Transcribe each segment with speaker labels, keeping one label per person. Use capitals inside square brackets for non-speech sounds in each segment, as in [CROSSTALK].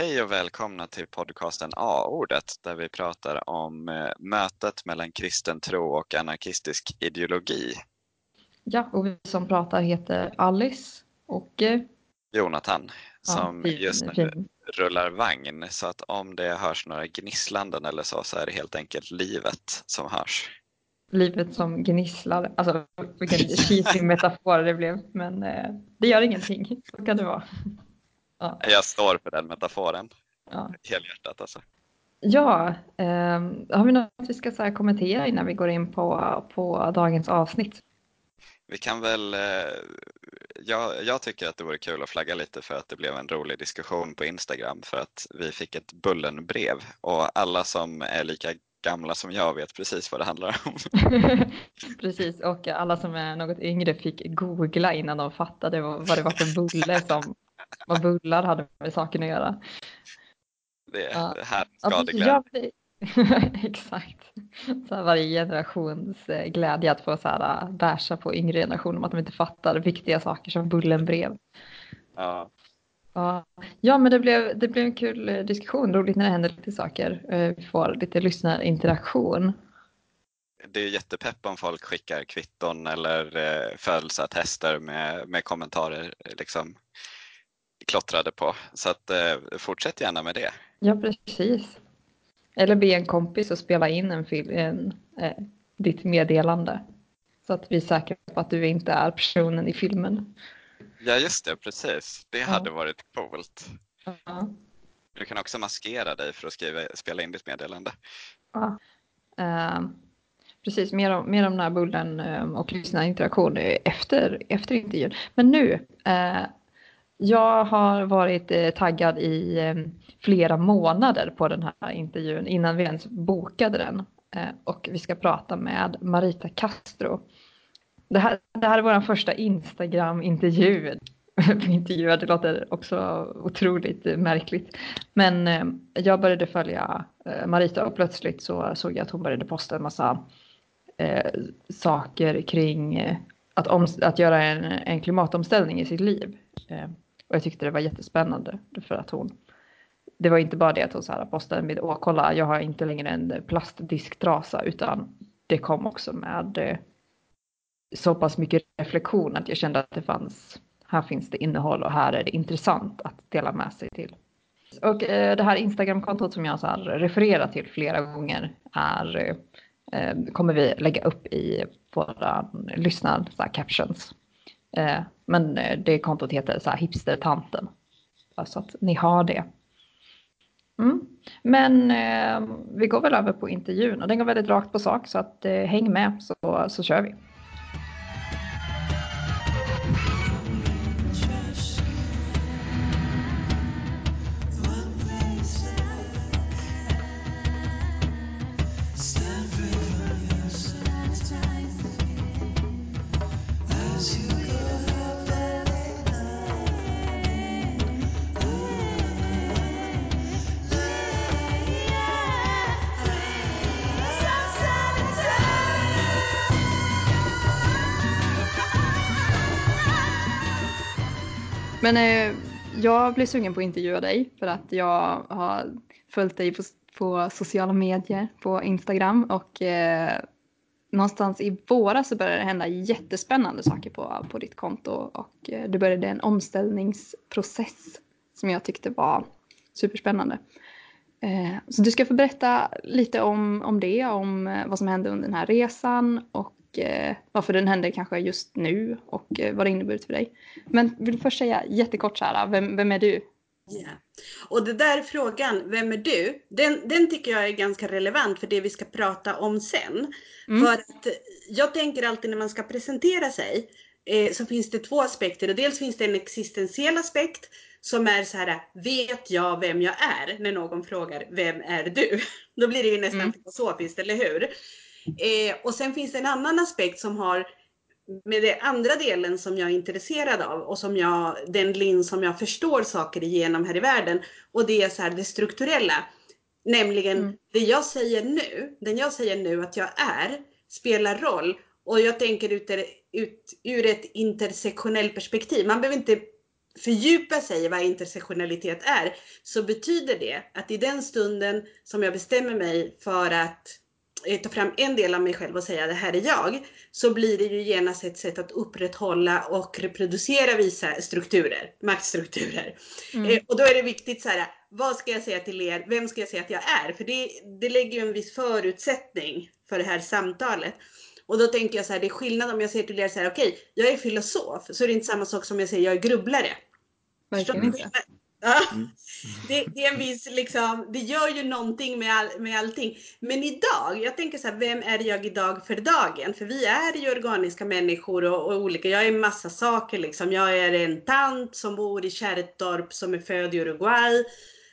Speaker 1: Hej och välkomna till podcasten A-ordet där vi pratar om eh, mötet mellan kristen tro och anarkistisk ideologi.
Speaker 2: Ja, och vi som pratar heter Alice och eh,
Speaker 1: Jonathan som
Speaker 2: fin-
Speaker 1: just nu
Speaker 2: fin.
Speaker 1: rullar vagn så att om det hörs några gnisslanden eller så så är det helt enkelt livet som hörs.
Speaker 2: livet som gnisslar. Alltså vilken cheesy [LAUGHS] metafor det blev, men eh, det gör ingenting. Så kan det vara. Ja,
Speaker 1: Jag står för den metaforen
Speaker 2: ja.
Speaker 1: helhjärtat alltså.
Speaker 2: ja ehm, har vi något vi ska så kommentera innan vi går in på, på dagens avsnitt?
Speaker 1: Vi kan väl, eh, jag, jag tycker att det vore kul att flagga lite för att det blev en rolig diskussion på Instagram för att vi fick ett Bullenbrev och alla som är lika gamla som jag vet precis vad det handlar om. [LAUGHS]
Speaker 2: Precis, och alla som är något yngre fick googla innan de fattade vad, vad det var för bulle som vad bullar hade med saken att göra.
Speaker 1: Det,
Speaker 2: Ja.
Speaker 1: här
Speaker 2: Ja, precis.
Speaker 1: skadeglädje.
Speaker 2: Jag [LAUGHS] Exakt. Så här varje generations eh, glädje att få så här, äh, bärsa på yngre generationer om att de inte fattar viktiga saker som Bullenbrev.
Speaker 1: Ja.
Speaker 2: Ja, ja men det blev, det blev en kul eh, diskussion. Roligt när det händer lite saker. Eh, Vi får lite lyssnarinteraktion.
Speaker 1: Det är jättepepp om folk skickar kvitton eller eh, födelseattester med, med kommentarer eh, liksom klottrade på. Så att, eh, fortsätt gärna med det.
Speaker 2: Ja, precis. Eller be en kompis att spela in en en, eh, ditt meddelande. Så att vi är säkra på att du inte är personen i filmen.
Speaker 1: Ja just det, precis. Det hade varit coolt.
Speaker 2: Ja.
Speaker 1: Du kan också maskera dig för att skriva, spela in ditt meddelande.
Speaker 2: Ja. Eh, precis, mer om, mer om den här bullen eh, och lyssnarinteraktion eh, efter, efter intervjun. Men nu, eh, jag har varit eh, taggad i eh, flera månader på den här intervjun innan vi ens bokade den. Eh, och vi ska prata med Marita Castro. Det här, det här är vår första Instagram-intervju. [LAUGHS] Intervju, det låter också otroligt märkligt. Men jag började följa Marita och plötsligt så såg jag att hon började posta en massa saker kring att, om, att göra en, en klimatomställning i sitt liv. Och jag tyckte det var jättespännande för att hon det var inte bara det att hon så här postade en bild, åh kolla jag har inte längre en plastdisktrasa utan det kom också med eh, så pass mycket reflektion att jag kände att det fanns, här finns det innehåll och här är det intressant att dela med sig till. Och eh, det här Instagram-kontot som jag så här refererar till flera gånger är, eh, kommer vi lägga upp i våra lyssnar, så captions. Eh, men eh, det kontot heter så här hipstertanten. Så att ni har det. Mm. Men eh, vi går väl över på intervjun och den går väldigt rakt på sak så att eh, häng med så, så kör vi. Men eh, jag blev sugen på att intervjua dig för att jag har följt dig på, på sociala medier, på Instagram och eh, någonstans i våras så började det hända jättespännande saker på, på ditt konto och eh, det började en omställningsprocess som jag tyckte var superspännande. Eh, så du ska få berätta lite om, om det, om eh, vad som hände under den här resan och eh, varför den hände kanske just nu och eh, vad det inneburit för dig. Men vill först säga jättekort här, vem, vem är du?
Speaker 3: Ja. Och det där frågan, vem är du? Den, den tycker jag är ganska relevant för det vi ska prata om sen.
Speaker 2: Mm.
Speaker 3: För att jag tänker alltid när man ska presentera sig eh, så finns det två aspekter. Och dels finns det en existentiell aspekt som är så här, vet jag vem jag är? När någon frågar, vem är du? [LAUGHS] Då blir det ju nästan
Speaker 2: Mm.
Speaker 3: filosofiskt, eller hur? Eh, och sen finns det en annan aspekt som har med den andra delen som jag är intresserad av och som jag, den lins som jag förstår saker igenom här i världen. Och det är så här det strukturella. Nämligen
Speaker 2: Mm.
Speaker 3: det jag säger nu, den jag säger nu att jag är, spelar roll. Och jag tänker ut, ut ur ett intersektionellt perspektiv. Man behöver inte fördjupa sig i vad intersektionalitet är så betyder det att i den stunden som jag bestämmer mig för att ta fram en del av mig själv och säga det här är jag, så blir det ju genast ett sätt att upprätthålla och reproducera vissa strukturer, maktstrukturer.
Speaker 2: Mm.
Speaker 3: Eh, och då är det viktigt så här, vad ska jag säga till er, vem ska jag säga att jag är? För det, det lägger ju en viss förutsättning för det här samtalet. Och då tänker jag så här, det är skillnad om jag säger till er så här, okej, jag är filosof, så är det inte samma sak som jag säger jag är grubblare.
Speaker 2: Verkligen inte.
Speaker 1: Mm.
Speaker 3: det, det är en viss liksom, det gör ju någonting med, all, med allting. Men idag, jag tänker så här, vem är jag idag för dagen? För vi är ju organiska människor och, och olika, jag är massa saker liksom. Jag är en tant som bor i Kärrtorp som är född i Uruguay.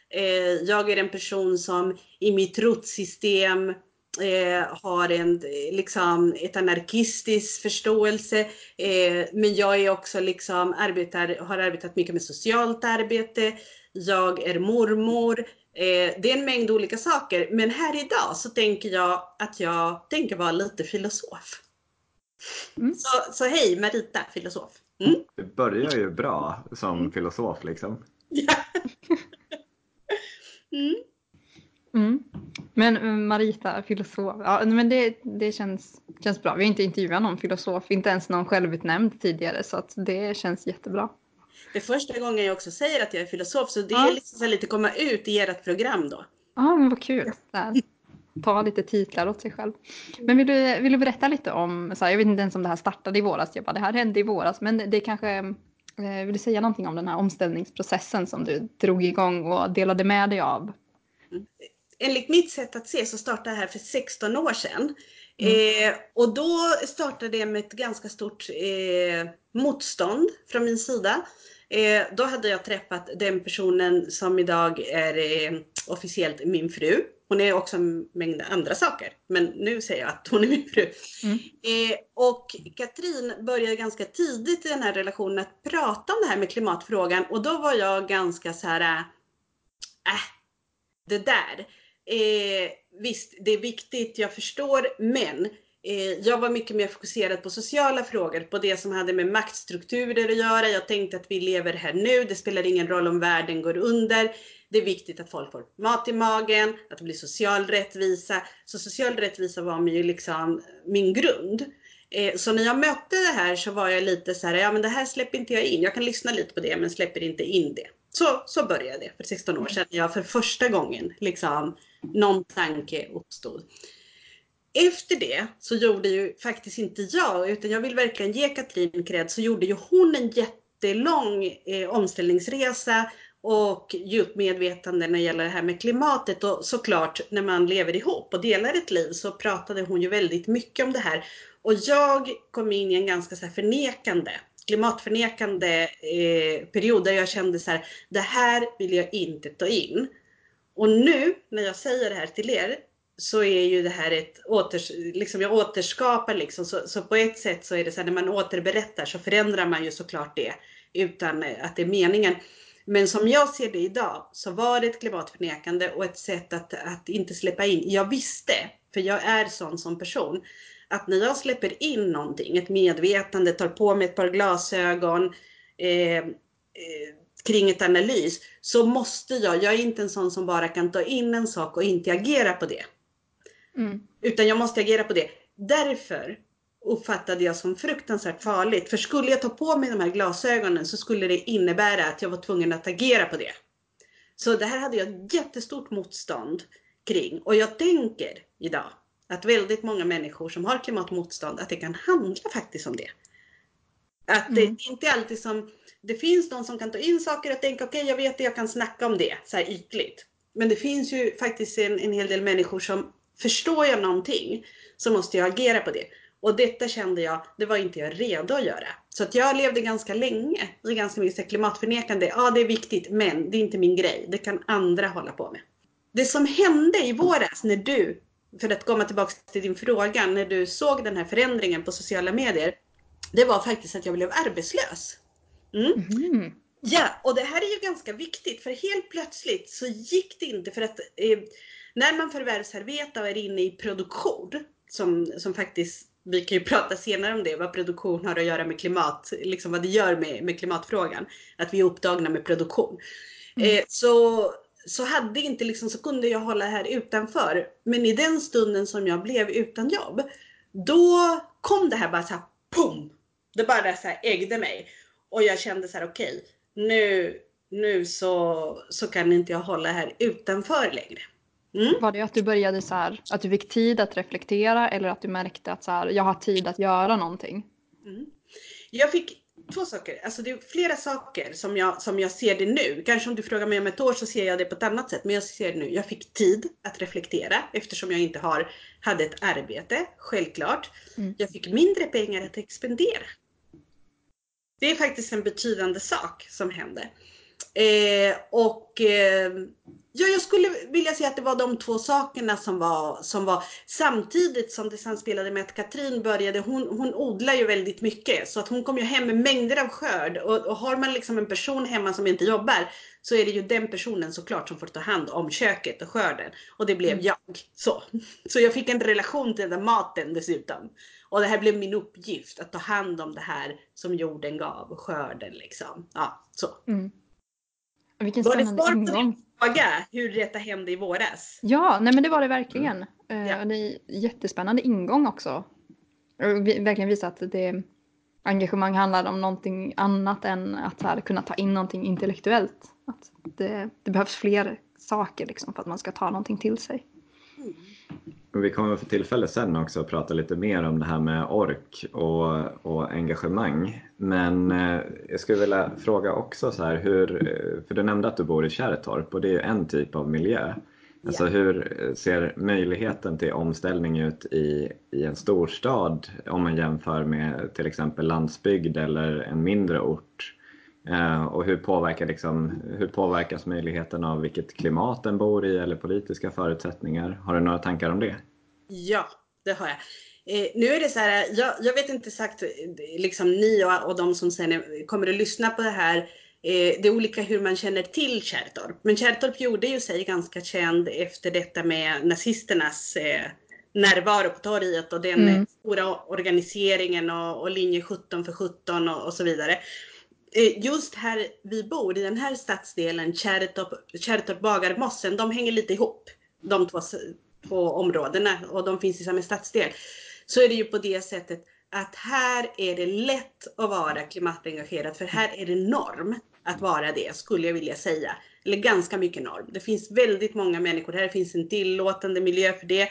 Speaker 3: Eh, jag är en person som i mitt rotsystem eh, har en, eh, liksom, ett anarkistisk förståelse. Eh, men jag är också liksom, arbetar, har arbetat mycket med socialt arbete. Jag är mormor. Eh, det är en mängd olika saker. Men här idag så tänker jag att jag tänker vara lite filosof.
Speaker 2: Mm.
Speaker 3: Så, så hej Marita, filosof. Mm.
Speaker 4: Det börjar ju bra som
Speaker 3: Mm.
Speaker 4: filosof liksom. [LAUGHS]
Speaker 3: Ja. [LAUGHS] Mm.
Speaker 2: Mm. Men eh, Marita, filosof, ja, men det, det känns, känns bra. Vi har inte intervjuat någon filosof, inte ens någon självutnämnd tidigare, så att det känns jättebra.
Speaker 3: Det är första gången jag också säger att jag är filosof, så det
Speaker 2: Ja.
Speaker 3: är liksom lite komma ut i ert program då.
Speaker 2: Ja, men vad kul. Där. Ta lite titlar åt sig själv. Men vill du, vill du berätta lite om, så här, jag vet inte ens om det här startade i våras, jag bara, det här hände i våras, men det kanske, eh, vill du säga någonting om den här omställningsprocessen som du drog igång och delade med dig av?
Speaker 3: Enligt mitt sätt att se så startade det här för 16 år sedan.
Speaker 2: Mm.
Speaker 3: Eh, och då startade det med ett ganska stort eh, motstånd från min sida. Eh, då hade jag träffat den personen som idag är eh, officiellt min fru. Hon är också en mängd andra saker, men nu säger jag att hon är min fru.
Speaker 2: Mm.
Speaker 3: Eh, och Katrin började ganska tidigt i den här relationen att prata om det här med klimatfrågan och då var jag ganska så här, äh, det där. Eh, visst, det är viktigt, jag förstår, men eh, jag var mycket mer fokuserad på sociala frågor, på det som hade med maktstrukturer att göra. Jag tänkte att vi lever här nu, det spelar ingen roll om världen går under. Det är viktigt att folk får mat i magen, att det blir social rättvisa. Så social rättvisa var ju liksom min grund. Eh, så när jag mötte det här så var jag lite så här, ja men det här släpper inte jag in. Jag kan lyssna lite på det men släpper inte in det. Så, så började det för 16 år sedan när jag för första gången liksom någon tanke uppstod. Efter det så gjorde ju faktiskt inte jag, utan jag vill verkligen ge Katrin cred, så gjorde ju hon en jättelång eh, omställningsresa och djupt medvetande när det gäller det här med klimatet och såklart när man lever ihop och delar ett liv så pratade hon ju väldigt mycket om det här. Och jag kom in i en ganska så förnekande, klimatförnekande eh, period där jag kände så här, det här vill jag inte ta in. Och nu när jag säger det här till er så är ju det här ett åters, liksom jag återskapar liksom, så, så på ett sätt så är det så här när man återberättar så förändrar man ju såklart det utan att det är meningen. Men som jag ser det idag så var det ett klimatförnekande och ett sätt att, att inte släppa in. Jag visste, för jag är sån som person, att när jag släpper in någonting, ett medvetande, tar på mig ett par glasögon eh, eh, kring ett analys, så måste jag, jag är inte en sån som bara kan ta in en sak och inte agera på det.
Speaker 2: Mm.
Speaker 3: Utan jag måste agera på det. Därför uppfattade jag som fruktansvärt farligt. För skulle jag ta på mig de här glasögonen så skulle det innebära att jag var tvungen att agera på det. Så det här hade jag jättestort motstånd kring. Och jag tänker idag att väldigt många människor som har klimatmotstånd, att det kan handla faktiskt om det. Att det
Speaker 2: Mm.
Speaker 3: inte alltid som, det finns någon som kan ta in saker och tänka okej jag vet det, jag kan snacka om det så här ytligt. Men det finns ju faktiskt en, en hel del människor som förstår jag någonting så måste jag agera på det. Och detta kände jag, det var inte jag redo att göra. Så att jag levde ganska länge i ganska mycket klimatförnekande. Ja, det är viktigt, men det är inte min grej. Det kan andra hålla på med. Det som hände i våras när du, för att komma tillbaka till din fråga, när du såg den här förändringen på sociala medier. Det var faktiskt att jag blev arbetslös. Mm.
Speaker 2: Mhm.
Speaker 3: Ja, och det här är ju ganska viktigt för helt plötsligt så gick det inte för att eh, när man förvärvsarbetar och är inne i produktion som, som faktiskt vi kan ju prata senare om det, vad produktion har att göra med klimat, liksom vad det gör med, med klimatfrågan. Att vi är upptagna med produktion.
Speaker 2: Mm.
Speaker 3: Eh, så, så hade inte liksom, så kunde jag hålla här utanför. Men i den stunden som jag blev utan jobb, då kom det här bara så här, pum! Det bara så här ägde mig. Och jag kände så här, okej, nu, nu så, så kan inte jag hålla här utanför längre. Mm.
Speaker 2: Var det att du började så här, att du fick tid att reflektera eller att du märkte att så här, jag har tid att göra någonting?
Speaker 3: Mm. Jag fick två saker, alltså det är flera saker som jag, som jag ser det nu. Kanske om du frågar mig om ett år så ser jag det på ett annat sätt, men jag ser det nu. Jag fick tid att reflektera eftersom jag inte har, hade ett arbete, självklart.
Speaker 2: Mm.
Speaker 3: Jag fick mindre pengar att expendera. Det är faktiskt en betydande sak som hände. Eh, och eh, ja, jag skulle vilja säga att det var de två sakerna som var, som var samtidigt som det samspelade med att Katrin började, hon, hon odlar ju väldigt mycket så att hon kom ju hem med mängder av skörd och, och har man liksom en person hemma som inte jobbar så är det ju den personen såklart som får ta hand om köket och skörden och det blev
Speaker 2: Mm.
Speaker 3: jag. Så. [LAUGHS] så jag fick en relation till den maten dessutom. Och det här blev min uppgift att ta hand om det här som jorden gav, skörden liksom. Ja, så.
Speaker 2: Mm. Vilken
Speaker 3: Var det svar på
Speaker 2: ingång.
Speaker 3: din fråga hur detta hände i våras?
Speaker 2: Ja, nej men det var det verkligen. Eh,
Speaker 3: Ja.
Speaker 2: Det är jättespännande ingång också. Och vi- verkligen visa att det engagemang handlar om någonting annat än att här, kunna ta in någonting intellektuellt. Att det, det behövs fler saker liksom, för att man ska ta någonting till sig.
Speaker 4: Och Vi kommer få tillfälle sen också att prata lite mer om det här med ork och, och engagemang. Men eh, jag skulle vilja fråga också så här, hur, eh, för du nämnde att du bor i Kärrtorp och det är ju en typ av miljö. Alltså hur ser möjligheten till omställning ut i, i en storstad om man jämför med till exempel landsbygd eller en mindre ort? Eh, och hur, påverkar liksom, hur påverkas möjligheten av vilket klimat den bor i eller politiska förutsättningar? Har du några tankar om det?
Speaker 3: Ja, det har jag. Eh, nu är det så här, jag, jag vet inte exakt, eh, liksom ni och, och de som sen kommer att lyssna på det här, eh, det är olika hur man känner till Kärrtorp. Men Kärrtorp gjorde ju sig ganska känd efter detta med nazisternas eh, närvaro på torget och den
Speaker 2: Mm.
Speaker 3: stora organiseringen och, och linje 17 för 17 och, och så vidare. Eh, Just här vi bor, i den här stadsdelen, Kärrtorp, Kärrtorp Bagarmossen, de hänger lite ihop. De två, på områdena och de finns i samma stadsdel. Så är det ju på det sättet att här är det lätt att vara klimatengagerad för här är det norm att vara det skulle jag vilja säga. Eller ganska mycket norm. Det finns väldigt många människor här, det finns en tillåtande miljö för det.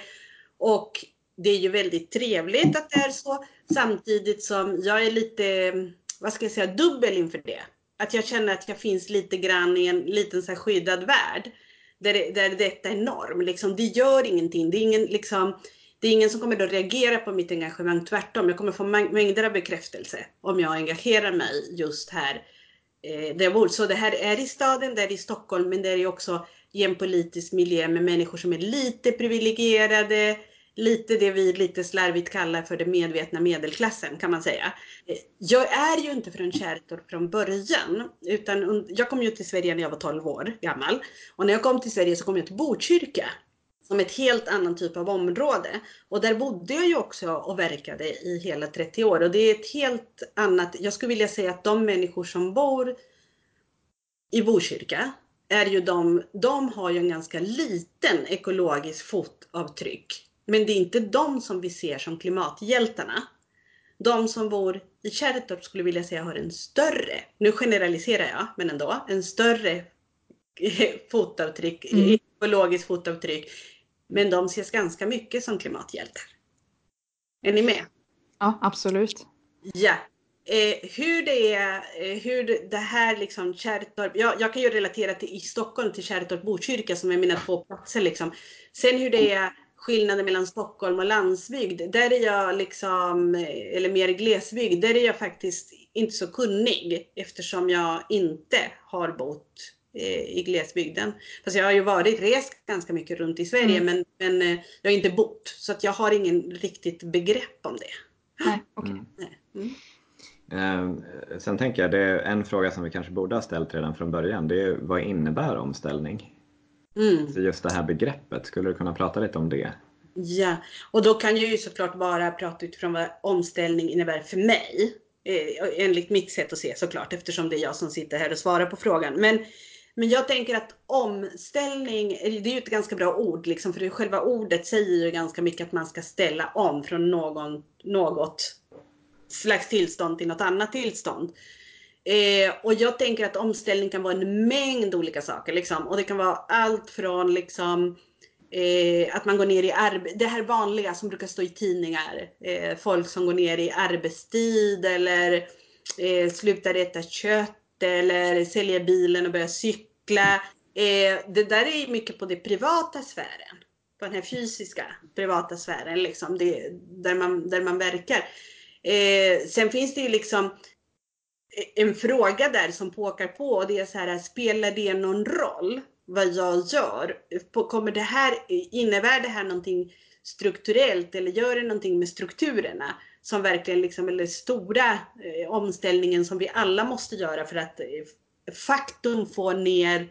Speaker 3: Och det är ju väldigt trevligt att det är så samtidigt som jag är lite, vad ska jag säga, dubbel inför det. Att jag känner att jag finns lite grann i en liten så här skyddad värld. Där, det, där detta är norm. Liksom, det gör ingenting. Det är ingen, liksom, det är ingen som kommer att reagera på mitt engagemang. Tvärtom, jag kommer få mängder av bekräftelse om jag engagerar mig just här eh, där jag bor. Så det här är i staden, det är i Stockholm, men det är också i en politisk miljö med människor som är lite privilegierade, lite det vi lite slarvigt kallar för den medvetna medelklassen kan man säga. Jag är ju inte från Kärrtorp från början, utan jag kom ju till Sverige när jag var 12 år gammal. Och när jag kom till Sverige så kom jag till Botkyrka som ett helt annan typ av område. Och där bodde jag ju också och verkade i hela 30 år. Och det är ett helt annat, jag skulle vilja säga att de människor som bor i Botkyrka är ju de, de har ju en ganska liten ekologisk fotavtryck. Men det är inte de som vi ser som klimathjältarna. De som bor i Kärrtorp skulle vilja säga har en större, nu generaliserar jag, men ändå, en större [LAUGHS] fotavtryck,
Speaker 2: Mm.
Speaker 3: ekologiskt fotavtryck. Men de ses ganska mycket som klimathjältar. Är ni med?
Speaker 2: Ja, absolut.
Speaker 3: Ja. Eh, hur det är, eh, hur det, här liksom Kärrtorp, ja, jag kan ju relatera till i Stockholm till Kärrtorp Botkyrka som är mina två platser liksom. Sen hur det är skillnaden mellan Stockholm och landsbygd, där är jag liksom, eller mer glesbygd, där är jag faktiskt inte så kunnig eftersom jag inte har bott eh, i glesbygden. Fast jag har ju varit, rest ganska mycket runt i Sverige
Speaker 2: Mm.
Speaker 3: men, men eh, jag har inte bott så att jag har ingen riktigt begrepp om det.
Speaker 2: Nej, [LAUGHS] okej.
Speaker 4: Mm.
Speaker 3: Mm.
Speaker 4: Eh, Sen tänker jag, det är en fråga som vi kanske borde ha ställt redan från början. Det är vad innebär omställning?
Speaker 3: Mm.
Speaker 4: Så just det här begreppet, skulle du kunna prata lite om det?
Speaker 3: Ja, och då kan jag ju såklart bara prata utifrån vad omställning innebär för mig. Eh, enligt mitt sätt att se såklart, eftersom det är jag som sitter här och svarar på frågan. Men, men jag tänker att omställning, det är ju ett ganska bra ord, liksom, för själva ordet säger ju ganska mycket att man ska ställa om från någon, något slags tillstånd till något annat tillstånd. Eh, och jag tänker att omställning kan vara en mängd olika saker. Liksom. Och det kan vara allt från liksom, eh, att man går ner i arbete, det här vanliga som brukar stå i tidningar. Eh, folk som går ner i arbetstid eller eh, slutar äta kött eller säljer bilen och börjar cykla. Eh, det där är mycket på den privata sfären. På den här fysiska privata sfären, liksom, det, där, man, där man verkar. Eh, sen finns det ju liksom en fråga där som påkar på och det är så här, spelar det någon roll vad jag gör? Kommer det här, innebär det här någonting strukturellt eller gör det någonting med strukturerna? Som verkligen liksom, eller stora eh, omställningen som vi alla måste göra för att eh, faktum få ner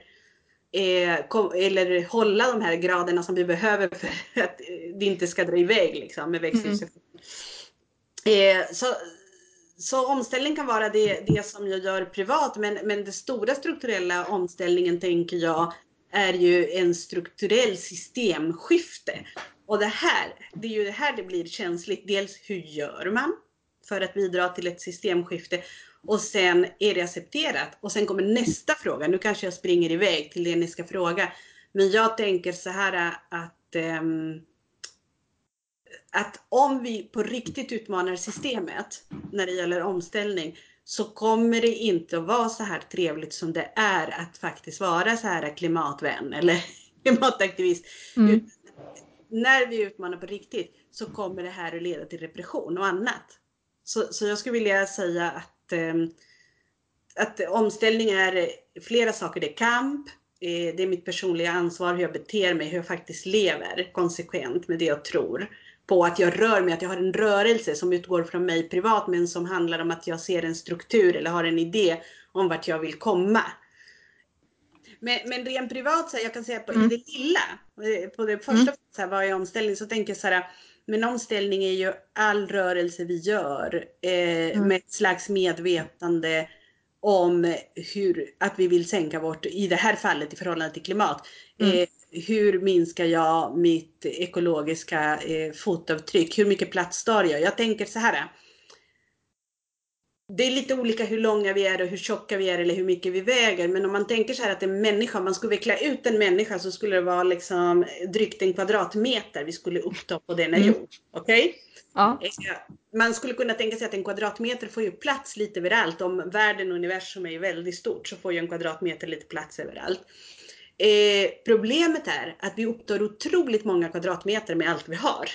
Speaker 3: eh, kom, eller hålla de här graderna som vi behöver för att det inte ska dra iväg liksom, med växthuseffekten. Mm. Eh, så, så omställning kan vara det, det som jag gör privat, men, men den stora strukturella omställningen tänker jag är ju en strukturell systemskifte. Och det här, det är ju det här det blir känsligt. Dels hur gör man för att bidra till ett systemskifte? Och sen är det accepterat? Och sen kommer nästa fråga. Nu kanske jag springer iväg till det ni ska fråga. Men jag tänker så här att um, att om vi på riktigt utmanar systemet när det gäller omställning så kommer det inte att vara så här trevligt som det är att faktiskt vara så här klimatvän eller [LAUGHS] klimataktivist. Mm. När vi utmanar på riktigt så kommer det här att leda till repression och annat. Så, så jag skulle vilja säga att, ehm, att omställning är flera saker. Det är kamp, eh, det är mitt personliga ansvar hur jag beter mig, hur jag faktiskt lever konsekvent med det jag tror på att jag rör mig, att jag har en rörelse som utgår från mig privat men som handlar om att jag ser en struktur eller har en idé om vart jag vill komma. Men, men rent privat, så här, jag kan säga på mm. det lilla, eh, på det första, mm. så här, vad är omställning? Så tänker jag så här, men omställning är ju all rörelse vi gör eh, mm. med ett slags medvetande om hur, att vi vill sänka vårt, i det här fallet i förhållande till klimat, mm. eh, hur minskar jag mitt ekologiska eh, fotavtryck? Hur mycket plats stör jag? Jag tänker så här. Det är lite olika hur långa vi är och hur tjocka vi är eller hur mycket vi väger. Men om man tänker så här att en människa, om man skulle veckla ut en människa så skulle det vara liksom drygt en kvadratmeter vi skulle uppta på denna mm. jord. Okej? Okay? Ja. Eh, man skulle kunna tänka sig att en kvadratmeter får ju plats lite överallt. Om världen och universum är väldigt stort så får ju en kvadratmeter lite plats överallt. Eh, problemet är att vi upptar otroligt många kvadratmeter med allt vi har.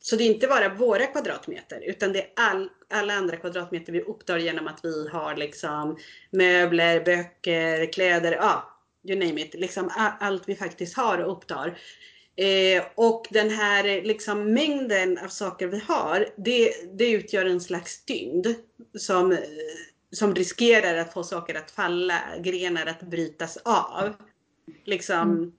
Speaker 3: Så det är inte bara våra kvadratmeter utan det är all, alla andra kvadratmeter vi upptar genom att vi har liksom möbler, böcker, kläder, ja, you name it. Liksom allt vi faktiskt har och upptar. Eh, och den här liksom mängden av saker vi har, det, det utgör en slags tyngd som, som riskerar att få saker att falla, grenar att brytas av. Liksom, mm.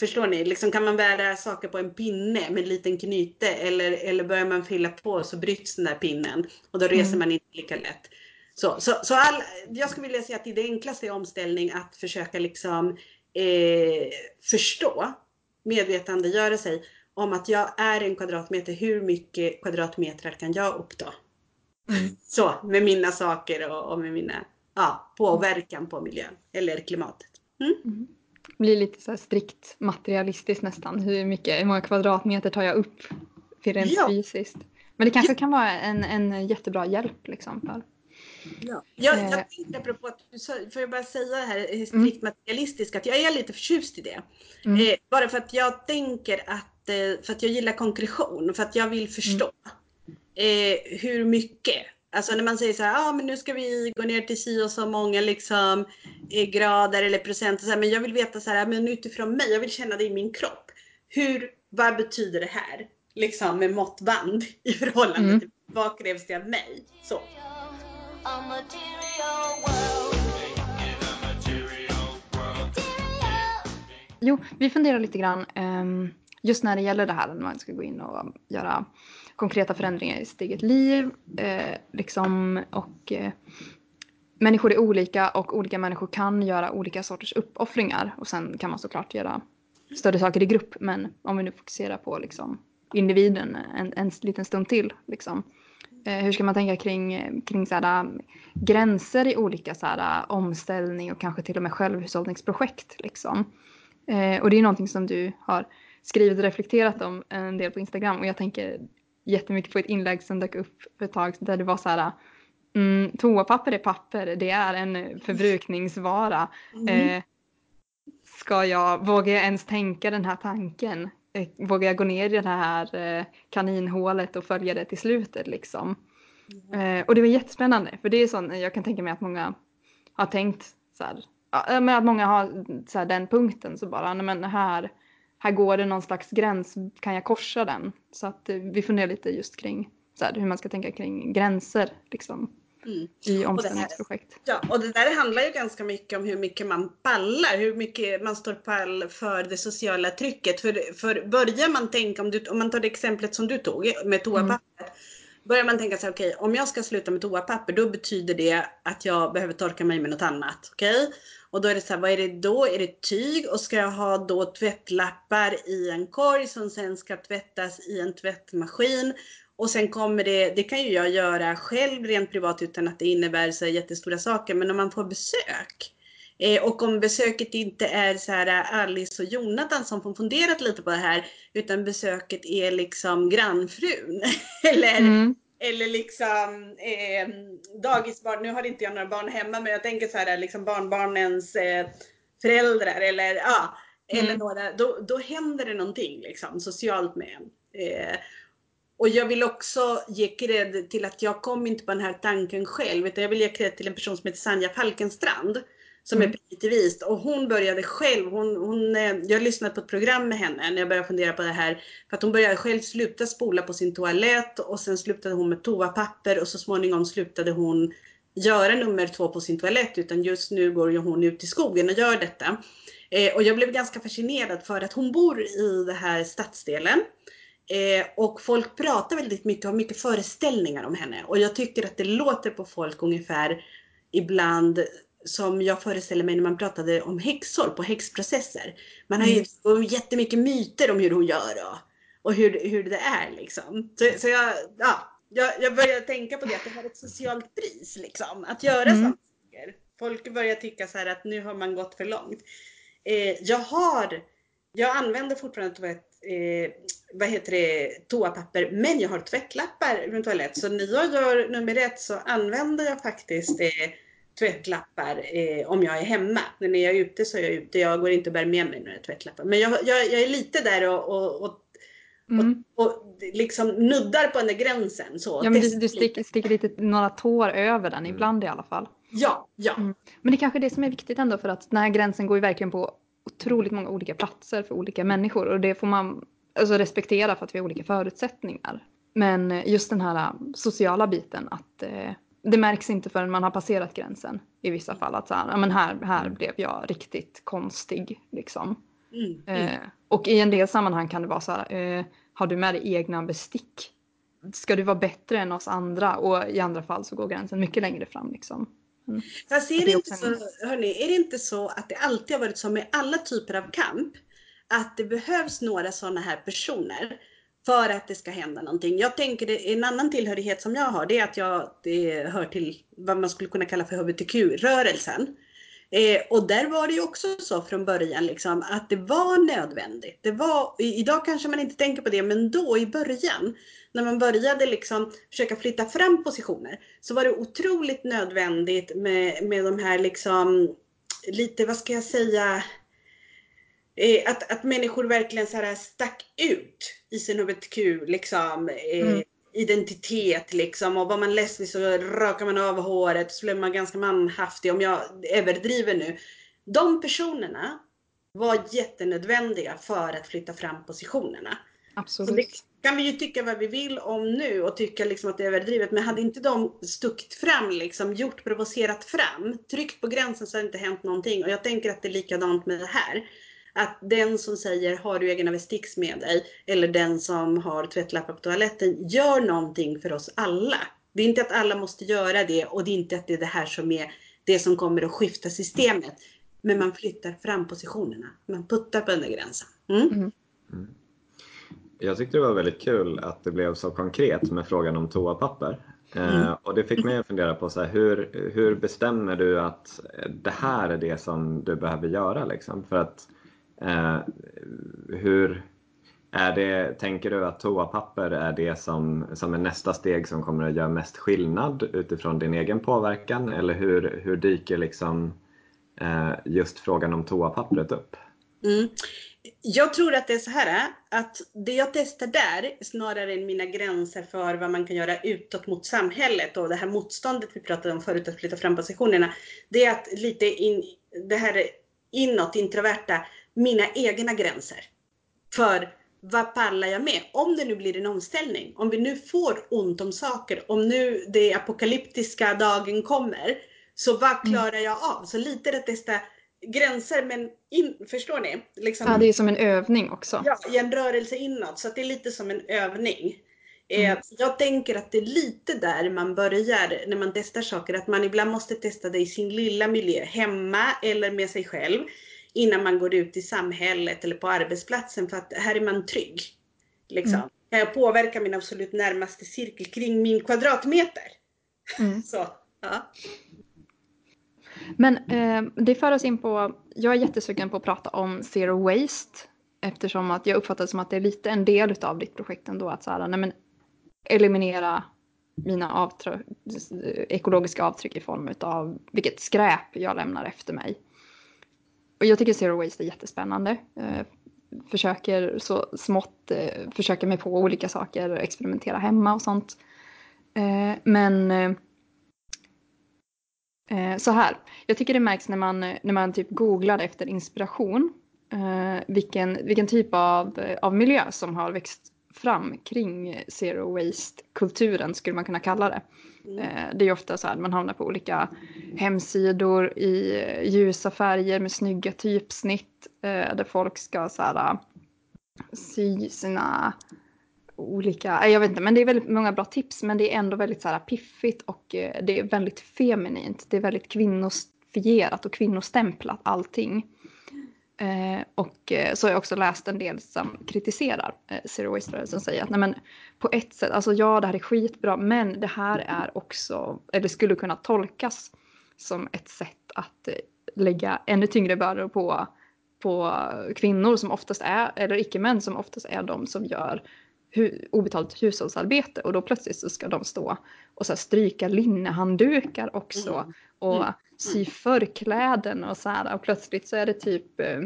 Speaker 3: Förstår ni? Liksom, kan man bära saker på en pinne med en liten knyte eller, eller börjar man fylla på så bryts den där pinnen och då reser mm. man inte lika lätt. Så, så, så all, jag skulle vilja säga att det enklaste är omställning att försöka liksom eh, förstå, medvetandegöra sig om att jag är en kvadratmeter, hur mycket kvadratmeter kan jag uppta? Mm. Så, med mina saker och, och med mina ja, påverkan på miljön eller klimatet. Mm?
Speaker 2: Blir lite så strikt materialistiskt nästan. Hur, mycket, hur många kvadratmeter tar jag upp rent ja. fysiskt? Men det kanske kan vara en, en jättebra hjälp. Liksom, för.
Speaker 3: Ja. Jag, jag eh. tänkte apropå att du får jag bara säga det här strikt mm. materialistiskt att jag är lite förtjust i det. Mm. Eh, bara för att jag tänker att, eh, för att jag gillar konkretion, för att jag vill förstå mm. eh, hur mycket Alltså när man säger så här, ah, men nu ska vi gå ner till si och så många liksom eh, grader eller procent. Så här, men jag vill veta så här, men utifrån mig, jag vill känna det i min kropp. Hur, vad betyder det här? Liksom med måttband i förhållande mm. till vad krävs det av mig? Så.
Speaker 2: Jo, vi funderar lite grann. Um, just när det gäller det här när man ska gå in och göra konkreta förändringar i sitt eget liv. Eh, liksom, och eh, människor är olika och olika människor kan göra olika sorters uppoffringar. Och sen kan man såklart göra större saker i grupp. Men om vi nu fokuserar på liksom, individen en, en liten stund till. Liksom. Eh, hur ska man tänka kring, kring såhär, gränser i olika såhär, omställning och kanske till och med självhushållningsprojekt? Liksom. Eh, och det är någonting som du har skrivit och reflekterat om en del på Instagram och jag tänker jättemycket på ett inlägg som dök upp för ett tag där det var så här mm, toapapper är papper, det är en förbrukningsvara. Mm. Eh, ska jag, vågar jag ens tänka den här tanken? Eh, vågar jag gå ner i det här eh, kaninhålet och följa det till slutet liksom? Mm. Eh, och det var jättespännande för det är sånt jag kan tänka mig att många har tänkt så här, men att många har så här, den punkten så bara, men här, här går det någon slags gräns, kan jag korsa den? Så att eh, vi funderar lite just kring så här, hur man ska tänka kring gränser liksom, mm. i omställningsprojekt.
Speaker 3: Ja, och det där handlar ju ganska mycket om hur mycket man pallar, hur mycket man står pall för det sociala trycket. För, för börjar man tänka, om, du, om man tar det exemplet som du tog med toapappret, mm börjar man tänka sig, okej, okay, om jag ska sluta med toapapper, då betyder det att jag behöver torka mig med något annat. Okej? Okay? Och då är det så här, vad är det då? Är det tyg? Och ska jag ha då tvättlappar i en korg som sen ska tvättas i en tvättmaskin? Och sen kommer det, det kan ju jag göra själv rent privat utan att det innebär så jättestora saker. Men om man får besök eh, och om besöket inte är så här Alice och Jonathan som får funderat lite på det här utan besöket är liksom grannfrun. [LAUGHS] Eller mm. eller liksom eh, dagisbarn, nu har inte jag några barn hemma men jag tänker så här liksom barnbarnens eh, föräldrar eller ja, mm. eller några, då, då händer det någonting liksom socialt med en. Eh, och jag vill också ge cred till att jag kom inte på den här tanken själv utan jag vill ge cred till en person som heter Sanja Falkenstrand som mm. är positivist och hon började själv, hon, hon, eh, jag lyssnade på ett program med henne när jag började fundera på det här. För att hon började själv sluta spola på sin toalett och sen slutade hon med toapapper och så småningom slutade hon göra nummer två på sin toalett utan just nu går ju hon ut i skogen och gör detta. Eh, och jag blev ganska fascinerad för att hon bor i den här stadsdelen. Eh, och folk pratar väldigt mycket, har mycket föreställningar om henne. Och jag tycker att det låter på folk ungefär ibland som jag föreställer mig när man pratade om häxor på häxprocesser. Man har ju mm. jättemycket myter om hur hon gör och, och hur, hur det är liksom. Så, så jag, ja, jag, jag började tänka på det, att det har ett socialt pris liksom. Att göra mm. sådana saker. Folk börjar tycka så här att nu har man gått för långt. Eh, jag har, jag använder fortfarande toalett, eh, vad heter det, toapapper, men jag har tvättlappar runt toalett. Så när jag gör nummer ett så använder jag faktiskt eh, tvättlappar eh, om jag är hemma. Men när jag är ute så är jag ute. Jag går inte och bär med mig några tvättlappar. Men jag, jag, jag är lite där och, och, och, mm. och, och, liksom nuddar på den där gränsen. Så.
Speaker 2: Ja, men du, du sticker, sticker lite några tår över den mm. ibland i alla fall.
Speaker 3: Ja, ja.
Speaker 2: Mm. Men det är kanske är det som är viktigt ändå för att den här gränsen går ju verkligen på otroligt många olika platser för olika människor och det får man alltså, respektera för att vi har olika förutsättningar. Men just den här sociala biten att eh, det märks inte förrän man har passerat gränsen i vissa fall. Att så här, men här, här blev jag riktigt konstig. Liksom. Mm, mm. Eh, och i en del sammanhang kan det vara så här, eh, har du med dig egna bestick? Ska du vara bättre än oss andra? Och i andra fall så går gränsen mycket längre fram. Liksom.
Speaker 3: Mm. Fast är det, inte så, hörni, är det inte så att det alltid har varit så med alla typer av kamp? Att det behövs några sådana här personer för att det ska hända någonting. Jag tänker det, en annan tillhörighet som jag har det är att jag det hör till vad man skulle kunna kalla för hbtq-rörelsen. Eh, och där var det ju också så från början liksom, att det var nödvändigt. Det var, idag kanske man inte tänker på det, men då i början när man började liksom försöka flytta fram positioner så var det otroligt nödvändigt med, med de här liksom lite, vad ska jag säga, eh, att, att människor verkligen så här stack ut i sin hbtq liksom, eh, mm. identitet liksom. Och var man lesbisk så rökar man av håret så blev man ganska manhaftig om jag överdriver nu. De personerna var jättenödvändiga för att flytta fram positionerna.
Speaker 2: Absolut.
Speaker 3: det kan vi ju tycka vad vi vill om nu och tycka liksom att det är överdrivet. Men hade inte de stuckit fram, liksom, gjort, provocerat fram, tryckt på gränsen så hade det inte hänt någonting. Och jag tänker att det är likadant med det här att den som säger har du egna Vestix med dig eller den som har tvättlappar på toaletten gör någonting för oss alla. Det är inte att alla måste göra det och det är inte att det är det här som är det som kommer att skifta systemet. Men man flyttar fram positionerna. Man puttar på undergränsen. Mm. Mm.
Speaker 4: Jag tyckte det var väldigt kul att det blev så konkret med frågan om toapapper. Eh, mm. och det fick mig att fundera på så här, hur, hur bestämmer du att det här är det som du behöver göra? Liksom? För att, eh, Eh, hur är det, tänker du att toapapper är det som, som är nästa steg som kommer att göra mest skillnad utifrån din egen påverkan? Eller hur, hur dyker liksom, eh, just frågan om toapappret upp?
Speaker 3: Mm. Jag tror att det är så här eh, att det jag testar där snarare än mina gränser för vad man kan göra utåt mot samhället och det här motståndet vi pratade om förut att flytta fram positionerna. Det är att lite in, det här inåt, introverta, mina egna gränser. För vad pallar jag med? Om det nu blir en omställning, om vi nu får ont om saker, om nu det apokalyptiska dagen kommer, så vad mm. klarar jag av? Så lite att testa gränser men in, förstår ni?
Speaker 2: Liksom, ja, det är som en övning också.
Speaker 3: Ja, i en rörelse inåt så det är lite som en övning. Eh, mm. Jag tänker att det är lite där man börjar när man testar saker, att man ibland måste testa det i sin lilla miljö, hemma eller med sig själv, innan man går ut i samhället eller på arbetsplatsen för att här är man trygg. Liksom. Mm. Kan jag påverka min absolut närmaste cirkel kring min kvadratmeter? Mm. [LAUGHS] Så, ja.
Speaker 2: Men eh, det för oss in på, jag är jättesugen på att prata om zero waste eftersom att jag uppfattar det som att det är lite en del av ditt projekt ändå att så här, nej men, eliminera mina avtryck, ekologiska avtryck i form av vilket skräp jag lämnar efter mig. Och jag tycker zero waste är jättespännande. Eh, försöker så smått, eh, försöker mig på olika saker, experimentera hemma och sånt. Eh, men eh, eh, så här, jag tycker det märks när man, när man typ googlar efter inspiration eh, vilken, vilken typ av, av miljö som har växt fram kring zero waste-kulturen skulle man kunna kalla det. Mm. Eh, det är ofta så att man hamnar på olika hemsidor i ljusa färger med snygga typsnitt eh, där folk ska så här, eh, sy sina olika, jag vet inte, men det är väldigt många bra tips men det är ändå väldigt så här piffigt och det är väldigt feminint. Det är väldigt kvinnofierat och kvinnostämplat allting. Eh, och eh, så har jag också läst en del som kritiserar eh, Zero Waste-rörelsen säger att nej men på ett sätt, alltså ja det här är skitbra men det här är också, eller skulle kunna tolkas som ett sätt att eh, lägga ännu tyngre bördor på, på kvinnor som oftast är, eller icke-män som oftast är de som gör hu obetalt hushållsarbete och då plötsligt så ska de stå och så stryka linnehanddukar också mm. och mm. Sy förkläden och så här och plötsligt så är det typ eh,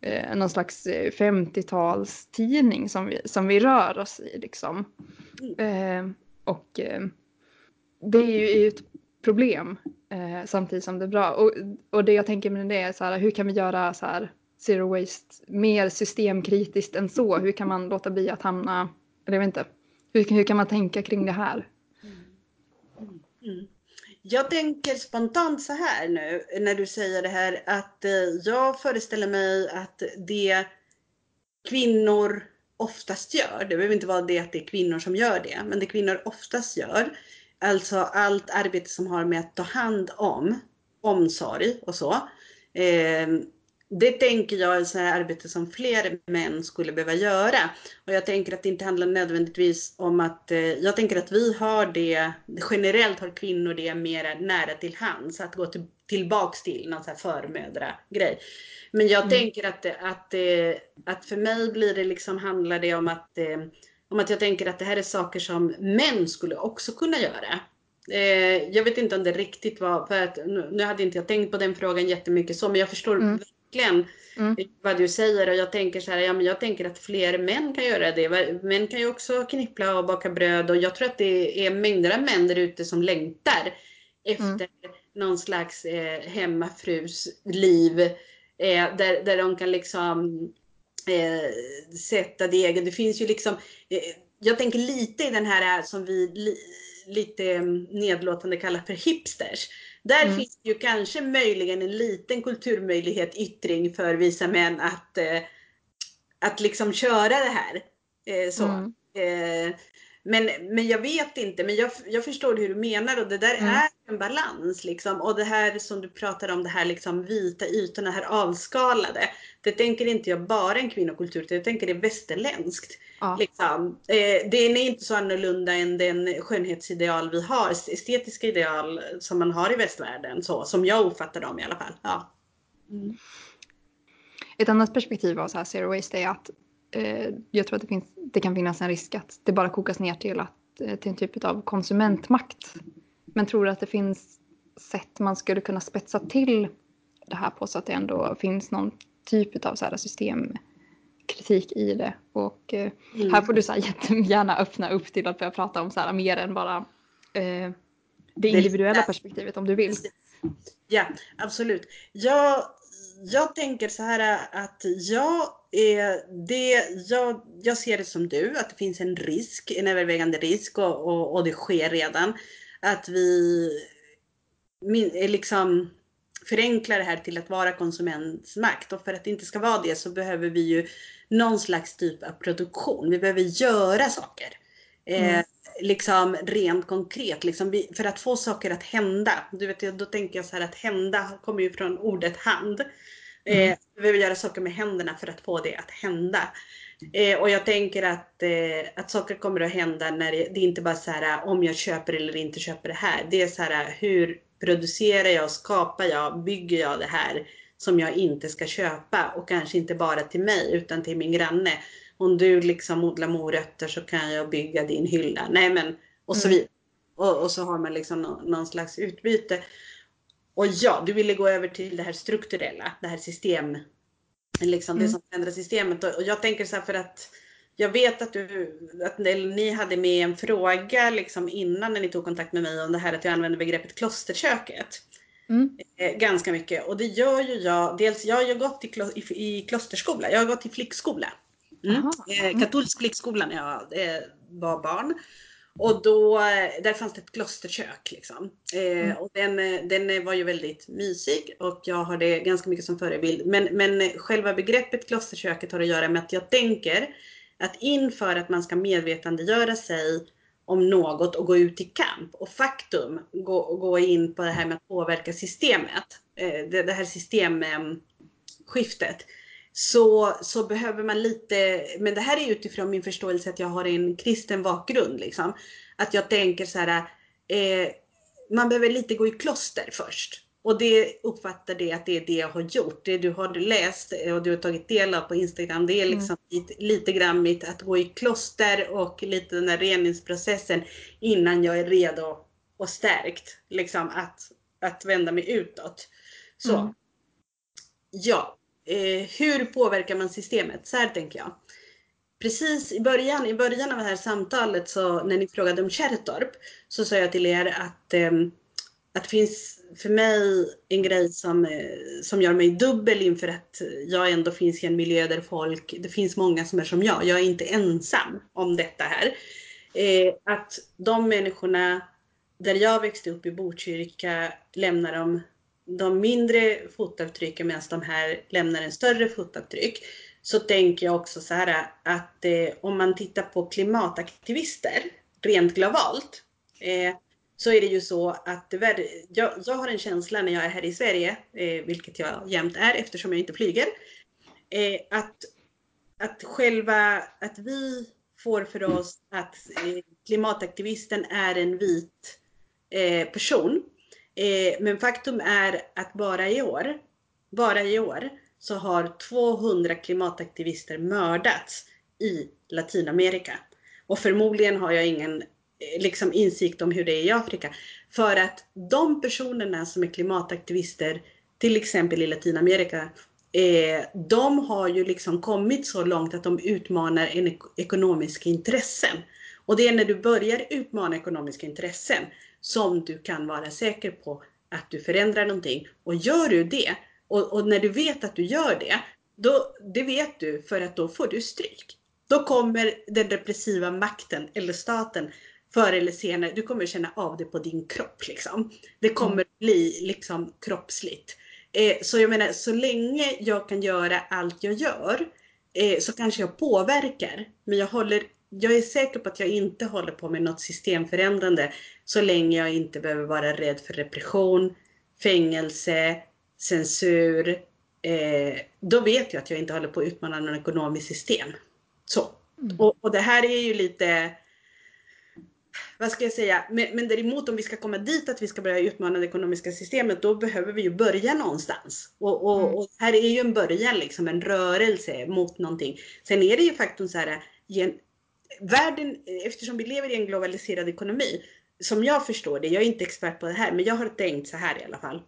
Speaker 2: eh någon slags 50-talstidning eh, som vi, som vi rör oss i liksom. Mm. Eh, och eh, det är ju ett problem eh, samtidigt som det är bra. Och, och det jag tänker med det är så här, hur kan vi göra så här zero waste mer systemkritiskt än så? Hur kan man låta bli att hamna, eller jag vet inte, hur, hur kan man tänka kring det här?
Speaker 3: Mm. Mm. Jag tänker spontant så här nu när du säger det här att eh, jag föreställer mig att det kvinnor oftast gör, det behöver inte vara det att det är kvinnor som gör det, men det kvinnor oftast gör, alltså allt arbete som har med att ta hand om omsorg och så, eh, det tänker jag är ett arbete som fler män skulle behöva göra. Och jag tänker att det inte handlar nödvändigtvis om att, eh, jag tänker att vi har det, generellt har kvinnor det mer nära till hands, att gå till, tillbaks till någon sån här förmödra-grej. Men jag mm. tänker att, att, eh, att för mig blir det liksom, handlar det om att, eh, om att jag tänker att det här är saker som män skulle också kunna göra. Jag vet inte om det riktigt var, för att nu hade inte jag tänkt på den frågan jättemycket så, men jag förstår mm verkligen mm. vad du säger och jag tänker så här, ja men jag tänker att fler män kan göra det. Män kan ju också knippla och baka bröd och jag tror att det är mängder av män där ute som längtar efter mm. någon slags eh, hemmafrus liv eh, där, där de kan liksom eh, sätta degen. Det finns ju liksom, eh, jag tänker lite i den här som vi li, lite nedlåtande kallar för hipsters Där
Speaker 2: Mm.
Speaker 3: finns ju kanske möjligen en liten kulturmöjlighet, yttring för visa män att, eh, att liksom köra det här. Eh, så.
Speaker 2: Mm.
Speaker 3: Eh, men, men jag vet inte, men jag, jag förstår hur du menar och det där
Speaker 2: Mm.
Speaker 3: är en balans liksom. Och det här som du pratar om, det här liksom vita ytorna, det här avskalade. Det tänker inte jag bara en kvinnokultur, utan jag tänker det är västerländskt.
Speaker 2: Ja.
Speaker 3: Liksom. Eh, den är inte så annorlunda än den skönhetsideal vi har, estetiska ideal som man har i västvärlden, så, som jag uppfattar dem i alla fall. Ja. Mm.
Speaker 2: Ett annat perspektiv av så här zero waste är att eh, jag tror att det, finns, det kan finnas en risk att det bara kokas ner till, att, eh, till en typ av konsumentmakt. Men tror du att det finns sätt man skulle kunna spetsa till det här på så att det ändå finns någon typ av så här systemkritik i det? Och eh,
Speaker 3: Mm.
Speaker 2: här får du så här jättegärna öppna upp till att börja prata om så här mer än bara eh, det individuella perspektivet om du vill.
Speaker 3: Ja, absolut. Jag, jag tänker så här att jag, är det, jag, jag ser det som du, att det finns en risk, en övervägande risk och, och, och det sker redan. Att vi min, eh, liksom förenklar det här till att vara konsumentsmakt och för att det inte ska vara det så behöver vi ju någon slags typ av produktion. Vi behöver göra saker. Eh,
Speaker 2: Mm.
Speaker 3: liksom rent konkret, liksom vi, för att få saker att hända. Du vet, då tänker jag så här att hända kommer ju från ordet hand. Eh,
Speaker 2: Mm.
Speaker 3: vi behöver göra saker med händerna för att få det att hända. Eh, och jag tänker att, eh, att saker kommer att hända när det, det är inte bara så här om jag köper eller inte köper det här. Det är så här hur producerar jag, skapar jag, bygger jag det här som jag inte ska köpa och kanske inte bara till mig utan till min granne. Om du liksom odlar morötter så kan jag bygga din hylla. Nej men och så
Speaker 2: Mm.
Speaker 3: vidare. Och, och så har man liksom någon, någon slags utbyte. Och ja, du ville gå över till det här strukturella, det här system, liksom det
Speaker 2: Mm.
Speaker 3: som förändrar systemet. Och och jag tänker så här för att jag vet att, du, att ni hade med en fråga liksom innan när ni tog kontakt med mig om det här att jag använder begreppet klosterköket.
Speaker 2: Mm.
Speaker 3: Eh, ganska mycket. Och det gör ju jag. Dels jag har ju gått i, klo, i, i klosterskola. Jag har gått i flickskola. Mm. Eh, katolsk flickskola när jag eh, var barn. Och då, eh, där fanns det ett klosterkök. Liksom. Eh,
Speaker 2: Mm.
Speaker 3: och den, eh, den eh, var ju väldigt mysig och jag har det ganska mycket som förebild. Men, men eh, själva begreppet klosterköket har att göra med att jag tänker att inför att man ska medvetandegöra sig om något och gå ut i kamp och faktum gå, gå in på det här med att påverka systemet. Eh, det, det här systemskiftet. Ehm, så, så behöver man lite, men det här är utifrån min förståelse att jag har en kristen bakgrund. Liksom. Att jag tänker så här, eh, man behöver lite gå i kloster först. Och det uppfattar det att det är det jag har gjort. Det du har läst och du har tagit del av på Instagram, det är liksom lite, lite grann mitt att gå i kloster och lite den där reningsprocessen innan jag är redo och stärkt liksom att, att vända mig utåt. Så.
Speaker 2: Mm.
Speaker 3: Ja, eh, hur påverkar man systemet? Så här tänker jag. Precis i början, i början av det här samtalet så när ni frågade om Kärrtorp så sa jag till er att, eh, att det finns för mig en grej som, eh, som gör mig dubbel inför att jag ändå finns i en miljö där folk, det finns många som är som jag, jag är inte ensam om detta här. Eh, att de människorna där jag växte upp i Botkyrka lämnar de, de mindre fotavtrycken medan de här lämnar en större fotavtryck. Så tänker jag också så här att eh, om man tittar på klimataktivister rent globalt eh, så är det ju så att jag, jag har en känsla när jag är här i Sverige, eh, vilket jag jämt är eftersom jag inte flyger, eh, att, att själva, att vi får för oss att eh, klimataktivisten är en vit eh, person. Eh, men faktum är att bara i år, bara i år så har 200 klimataktivister mördats i Latinamerika. Och förmodligen har jag ingen Eh, liksom insikt om hur det är i Afrika. För att de personerna som är klimataktivister, till exempel i Latinamerika, eh, de har ju liksom kommit så långt att de utmanar en ek- ekonomiska intressen. Och det är när du börjar utmana ekonomiska intressen som du kan vara säker på att du förändrar någonting. Och gör du det, och, och när du vet att du gör det, då, det vet du för att då får du stryk. Då kommer den repressiva makten eller staten förr eller senare, du kommer känna av det på din kropp. Liksom. Det kommer mm. bli liksom kroppsligt. Eh, så jag menar, så länge jag kan göra allt jag gör eh, så kanske jag påverkar. Men jag, håller, jag är säker på att jag inte håller på med något systemförändrande så länge jag inte behöver vara rädd för repression, fängelse, censur. Eh, då vet jag att jag inte håller på att utmana något ekonomiskt system. Så. Mm. Och, och det här är ju lite vad ska jag säga, men, men däremot om vi ska komma dit att vi ska börja utmana det ekonomiska systemet, då behöver vi ju börja någonstans. Och, och, mm. och här är ju en början, liksom en rörelse mot någonting. Sen är det ju faktum så här, en, världen, eftersom vi lever i en globaliserad ekonomi, som jag förstår det, jag är inte expert på det här, men jag har tänkt så här i alla fall.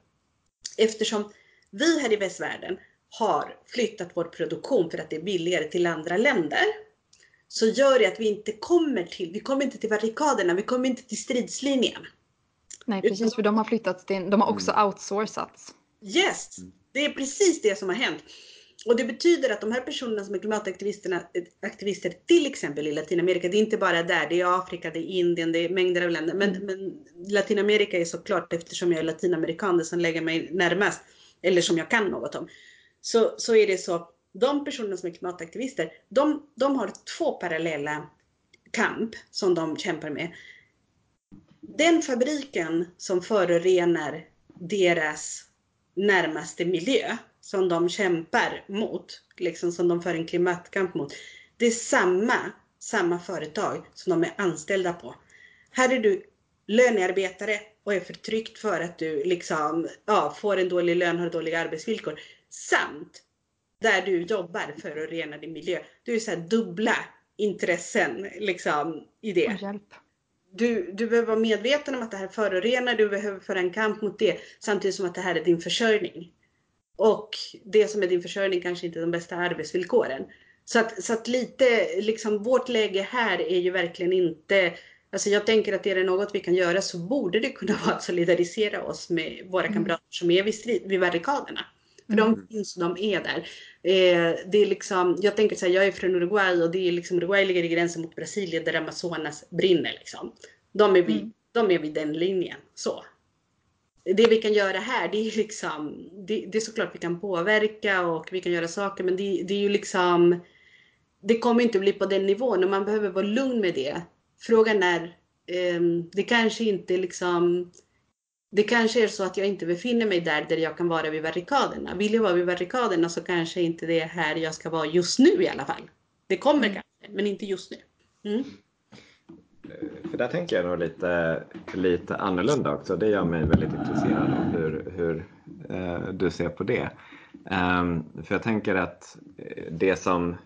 Speaker 3: Eftersom vi här i västvärlden har flyttat vår produktion för att det är billigare till andra länder så gör det att vi inte kommer till, vi kommer inte till barrikaderna, vi kommer inte till stridslinjen.
Speaker 2: Nej precis, för de har flyttats till, de har också mm. outsourcats.
Speaker 3: Yes, det är precis det som har hänt. Och det betyder att de här personerna som är klimataktivisterna, aktivister till exempel i Latinamerika, det är inte bara där, det är Afrika, det är Indien, det är mängder av länder. Men, mm. men Latinamerika är såklart, eftersom jag är latinamerikan, det som lägger mig närmast, eller som jag kan något om, så, så är det så de personerna som är klimataktivister, de, de har två parallella kamp som de kämpar med. Den fabriken som förorenar deras närmaste miljö, som de kämpar mot, liksom som de för en klimatkamp mot. Det är samma, samma företag som de är anställda på. Här är du lönearbetare och är förtryckt för att du liksom, ja, får en dålig lön, har dåliga arbetsvillkor. Samt där du jobbar för att rena din miljö. Du är så dubbla intressen liksom i det.
Speaker 2: Hjälp.
Speaker 3: Du, du behöver vara medveten om att det här förorenar, du behöver föra en kamp mot det samtidigt som att det här är din försörjning. Och det som är din försörjning kanske inte är de bästa arbetsvillkoren. Så att, så att lite, liksom vårt läge här är ju verkligen inte Alltså jag tänker att är det något vi kan göra så borde det kunna vara att solidarisera oss med våra mm. kamrater som är vid, strid, vid barrikaderna. För mm. de finns och de är där. Eh, det är liksom, jag tänker så här, jag är från Uruguay och det är liksom, Uruguay ligger i gränsen mot Brasilien där Amazonas brinner. Liksom. De, är vid, mm. de är vid den linjen. Så. Det vi kan göra här, det är liksom, det, det är såklart vi kan påverka och vi kan göra saker men det, det är ju liksom, det kommer inte bli på den nivån och man behöver vara lugn med det. Frågan är, eh, det kanske inte liksom det kanske är så att jag inte befinner mig där, där jag kan vara vid barrikaderna. Vill jag vara vid barrikaderna så kanske inte det är här jag ska vara just nu i alla fall. Det kommer mm. kanske, men inte just nu. Mm.
Speaker 4: För där tänker jag nog lite, lite annorlunda också. Det gör mig väldigt intresserad av hur, hur eh, du ser på det. Um, för jag tänker att eh, det som,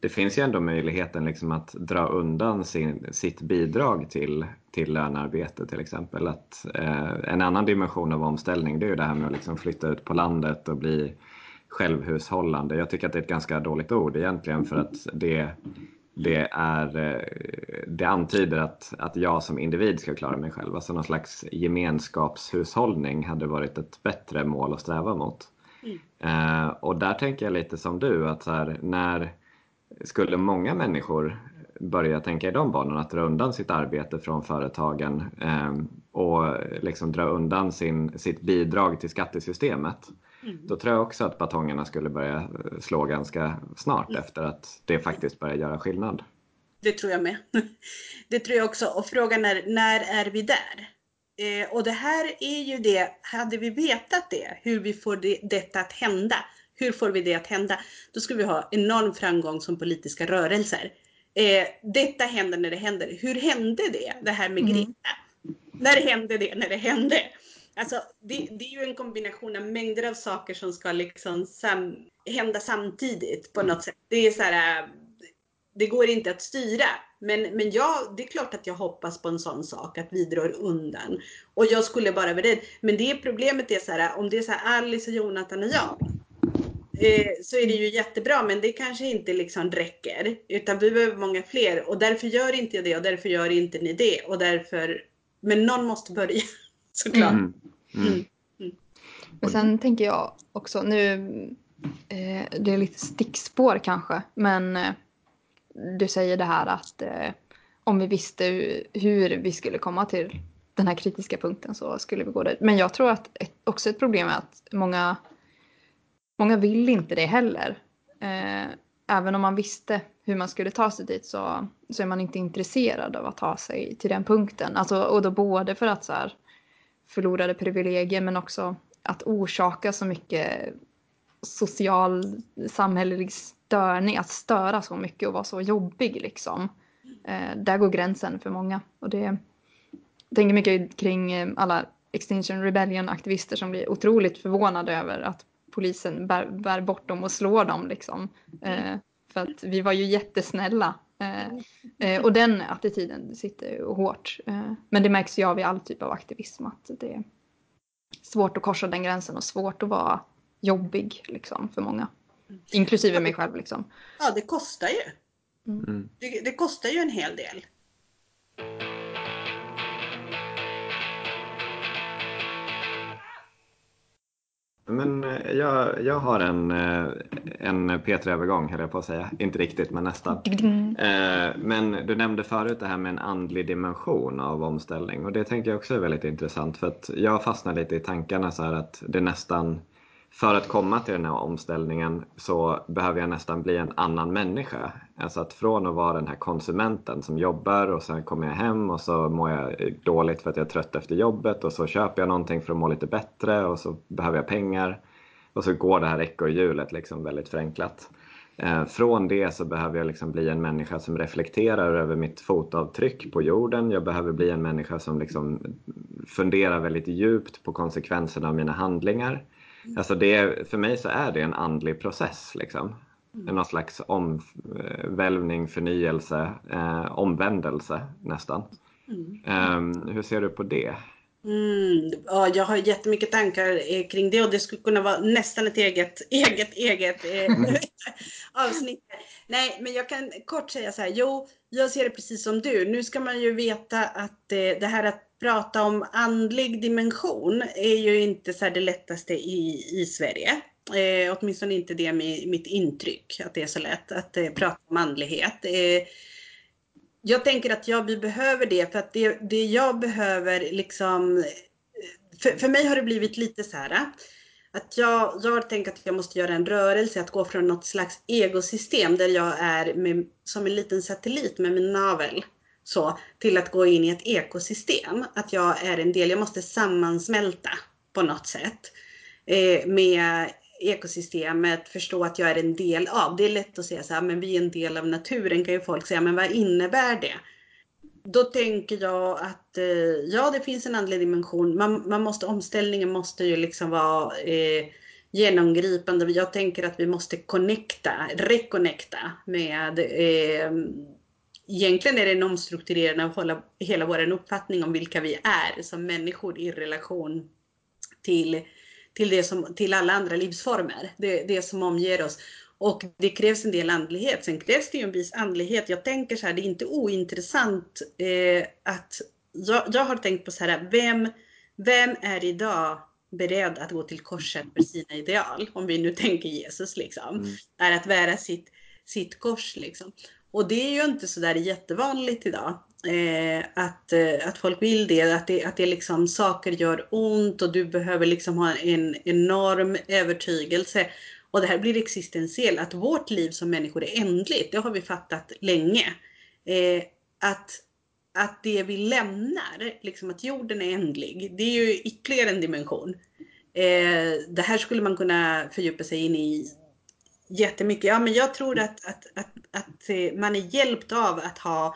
Speaker 4: det finns ju ändå möjligheten liksom att dra undan sin, sitt bidrag till, till lönearbete till exempel. Att, uh, en annan dimension av omställning det är ju det här med att liksom flytta ut på landet och bli självhushållande. Jag tycker att det är ett ganska dåligt ord egentligen för att det, det, är, eh, det antyder att, att jag som individ ska klara mig själv. Alltså någon slags gemenskapshushållning hade varit ett bättre mål att sträva mot. Eh, och där tänker jag lite som du, att så här, när skulle många människor börja tänka i de banorna, att dra undan sitt arbete från företagen eh, och liksom dra undan sin, sitt bidrag till skattesystemet. Mm. Då tror jag också att batongerna skulle börja slå ganska snart mm. efter att det faktiskt börjar göra skillnad.
Speaker 3: Det tror jag med. [LAUGHS] Det tror jag också. Och frågan är, när är vi där? Eh, och det här är ju det, hade vi vetat det, hur vi får det, detta att hända, hur får vi det att hända? Då skulle vi ha enorm framgång som politiska rörelser. Eh, detta händer när det händer. Hur hände det, det här med mm. Greta? Mm. När hände det, när det hände? Alltså, det, det, är ju en kombination av mängder av saker som ska liksom sam, hända samtidigt på något sätt. Det är så här, det går inte att styra. Men, men ja, det är klart att jag hoppas på en sån sak, att vi drar undan. Och jag skulle bara vara rädd. Men det problemet är så här, om det är så här Alice och Jonathan och jag. Eh, så är det ju jättebra, men det kanske inte liksom räcker. Utan vi behöver många fler och därför gör inte jag det och därför gör inte ni det. Och därför, men någon måste börja [LAUGHS] såklart. Mm. Mm.
Speaker 2: Mm. mm. Men sen tänker jag också, nu, eh, det är lite stickspår kanske, men eh, du säger det här att eh, om vi visste hur vi skulle komma till den här kritiska punkten så skulle vi gå dit. Men jag tror att ett, också ett problem är att många, många vill inte det heller. Eh, även om man visste hur man skulle ta sig dit så, så är man inte intresserad av att ta sig till den punkten. Alltså, och då både för att så här, förlorade privilegier men också att orsaka så mycket social samhällelig störning, att störa så mycket och vara så jobbig liksom. Eh, där går gränsen för många. Och det, jag tänker mycket kring eh, alla Extinction Rebellion-aktivister som blir otroligt förvånade över att polisen bär, bär bort dem och slår dem. Liksom. Eh, för att vi var ju jättesnälla. Eh, eh, och den attityden sitter hårt. Eh, men det märks ju av i all typ av aktivism att det är svårt att korsa den gränsen och svårt att vara jobbig liksom, för många. Inklusive mig själv. Liksom.
Speaker 3: Ja, det kostar ju.
Speaker 4: Mm.
Speaker 3: Det, det kostar ju en hel del.
Speaker 4: Men eh, jag, jag har en, eh, en P3-övergång höll jag på att säga. Inte riktigt men nästan. Eh, Men du nämnde förut det här med en andlig dimension av omställning och det tänker jag också är väldigt intressant för att jag fastnar lite i tankarna så här att det nästan för att komma till den här omställningen så behöver jag nästan bli en annan människa. Alltså att från att vara den här konsumenten som jobbar och sen kommer jag hem och så mår jag dåligt för att jag är trött efter jobbet och så köper jag någonting för att må lite bättre och så behöver jag pengar. Och så går det här ekorrhjulet liksom väldigt förenklat. Eh, från det så behöver jag liksom bli en människa som reflekterar över mitt fotavtryck på jorden. Jag behöver bli en människa som liksom funderar väldigt djupt på konsekvenserna av mina handlingar. Alltså det, för mig så är det en andlig process. Liksom. Mm. Någon slags omvälvning, förnyelse, eh, omvändelse nästan. Mm. Um, hur ser du på det?
Speaker 3: Mm, ja, jag har jättemycket tankar eh, kring det och det skulle kunna vara nästan ett eget, [LAUGHS] eget, eget eh, [LAUGHS] avsnitt. Nej, men jag kan kort säga så här. Jo, jag ser det precis som du. Nu ska man ju veta att eh, det här att prata om andlig dimension är ju inte så det lättaste i, i Sverige. Eh, åtminstone inte det med mitt intryck, att det är så lätt att eh, prata om andlighet. Eh, jag tänker att ja, vi behöver det för att det, det jag behöver liksom, för, för mig har det blivit lite så här att jag, jag har tänkt att jag måste göra en rörelse, att gå från något slags egosystem där jag är med, som en liten satellit med min navel så, till att gå in i ett ekosystem. Att jag är en del, jag måste sammansmälta på något sätt eh, med ekosystemet, förstå att jag är en del av. Det är lätt att säga så här, men vi är en del av naturen kan ju folk säga, men vad innebär det? Då tänker jag att eh, ja, det finns en andlig dimension. Man, man måste, omställningen måste ju liksom vara eh, genomgripande. Jag tänker att vi måste connecta, reconnecta med eh, egentligen är det en omstrukturering av hela, hela vår uppfattning om vilka vi är som människor i relation till, till, det som, till alla andra livsformer, det, det som omger oss. Och det krävs en del andlighet. Sen krävs det ju en viss andlighet. Jag tänker så här, det är inte ointressant eh, att jag, jag har tänkt på så här, vem, vem är idag beredd att gå till korset för sina ideal? Om vi nu tänker Jesus liksom. Mm. Är att bära sitt, sitt kors liksom. Och det är ju inte sådär jättevanligt idag. Eh, att, eh, att folk vill det, att det, att det liksom saker gör ont och du behöver liksom ha en enorm övertygelse. Och det här blir existentiellt, att vårt liv som människor är ändligt, det har vi fattat länge. Eh, att, att det vi lämnar, liksom att jorden är ändlig, det är ju ytterligare en dimension. Eh, det här skulle man kunna fördjupa sig in i jättemycket. Ja, men jag tror att, att, att, att eh, man är hjälpt av att ha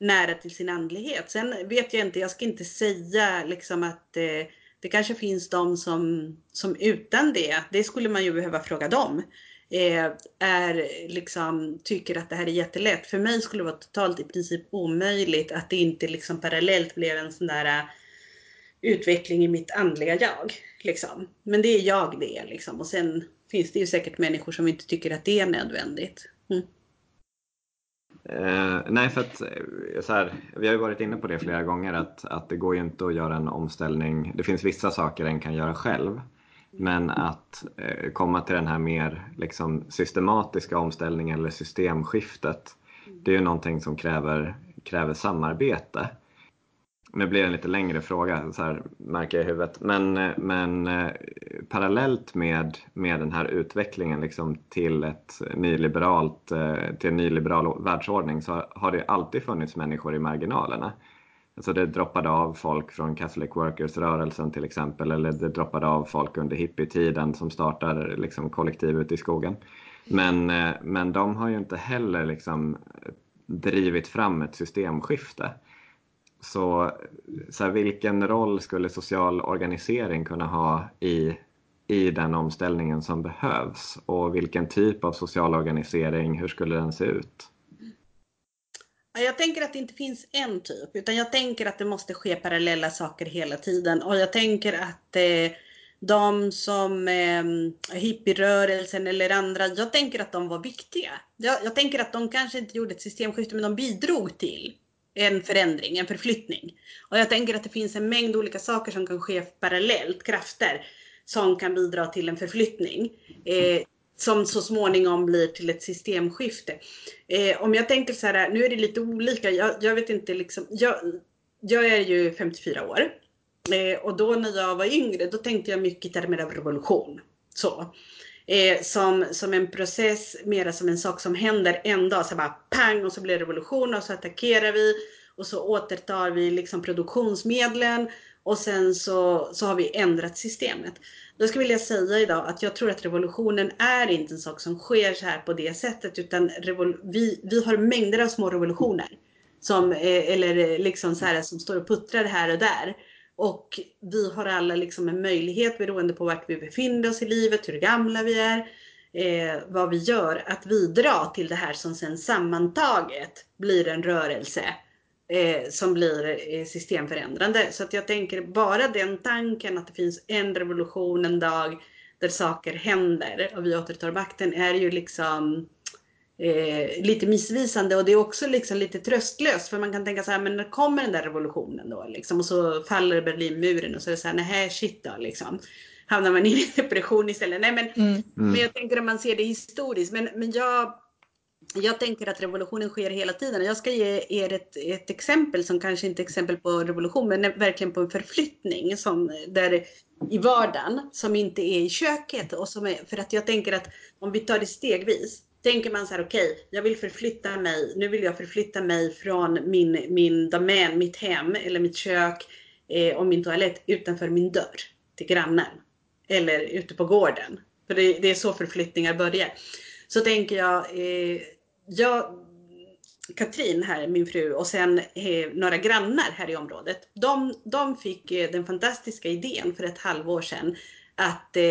Speaker 3: nära till sin andlighet. Sen vet jag inte, jag ska inte säga liksom att eh, det kanske finns de som, som utan det, det skulle man ju behöva fråga dem, eh, är liksom, tycker att det här är jättelätt. För mig skulle det vara totalt i princip omöjligt att det inte liksom parallellt blev en sån där eh, utveckling i mitt andliga jag. Liksom. Men det är jag det liksom. Och sen finns det ju säkert människor som inte tycker att det är nödvändigt. Mm.
Speaker 4: Eh, nej, för att eh, så här, vi har ju varit inne på det flera gånger att, att det går ju inte att göra en omställning. Det finns vissa saker en kan göra själv. Men att eh, komma till den här mer liksom, systematiska omställningen eller systemskiftet. Det är ju någonting som kräver, kräver samarbete. Nu blir det en lite längre fråga, så här märker jag i huvudet. Men, men eh, parallellt med, med den här utvecklingen liksom till, ett nyliberalt, eh, till en nyliberal världsordning så har det alltid funnits människor i marginalerna. Alltså det droppade av folk från Catholic Workers-rörelsen till exempel eller det droppade av folk under hippietiden som startar liksom kollektiv ute i skogen. Men, eh, men de har ju inte heller liksom drivit fram ett systemskifte. Så, så här, vilken roll skulle social organisering kunna ha i, i den omställningen som behövs? Och vilken typ av social organisering, hur skulle den se ut?
Speaker 3: Jag tänker att det inte finns en typ, utan jag tänker att det måste ske parallella saker hela tiden. Och jag tänker att eh, de som eh, hippierörelsen eller andra, jag tänker att de var viktiga. Jag, jag tänker att de kanske inte gjorde ett systemskifte, men de bidrog till en förändring, en förflyttning. Och jag tänker att det finns en mängd olika saker som kan ske parallellt, krafter som kan bidra till en förflyttning. Eh, som så småningom blir till ett systemskifte. Eh, om jag tänker så här, nu är det lite olika, jag, jag vet inte liksom, jag, jag är ju 54 år. Eh, och då när jag var yngre, då tänkte jag mycket i termer av revolution. Så. Eh, som, som en process, mera som en sak som händer en dag, så bara pang och så blir det revolution och så attackerar vi och så återtar vi liksom produktionsmedlen och sen så, så har vi ändrat systemet. Då skulle jag vilja säga idag att jag tror att revolutionen är inte en sak som sker så här på det sättet utan vi, vi har mängder av små revolutioner. Som, eh, eller liksom så här, som står och puttrar här och där. Och vi har alla liksom en möjlighet beroende på vart vi befinner oss i livet, hur gamla vi är, eh, vad vi gör, att bidra till det här som sen sammantaget blir en rörelse eh, som blir eh, systemförändrande. Så att jag tänker bara den tanken att det finns en revolution en dag där saker händer och vi återtar makten är ju liksom eh, lite missvisande och det är också liksom lite tröstlöst för man kan tänka så här, men när kommer den där revolutionen då liksom? Och så faller Berlinmuren och så är det så här, nej shit då liksom. Hamnar man i [LAUGHS] depression istället. Nej men, mm. men jag tänker om man ser det historiskt. Men, men jag jag tänker att revolutionen sker hela tiden. Jag ska ge er ett, ett exempel som kanske inte är exempel på revolution, men verkligen på en förflyttning som, där, i vardagen som inte är i köket. Och som är, för att jag tänker att om vi tar det stegvis, tänker man så här, okej, okay, jag vill förflytta mig, nu vill jag förflytta mig från min, min domän, mitt hem eller mitt kök eh, och min toalett utanför min dörr till grannen. Eller ute på gården. För det, det är så förflyttningar börjar. Så tänker jag, eh, jag, Katrin här, min fru och sen eh, några grannar här i området. De, de fick eh, den fantastiska idén för ett halvår sedan att, eh,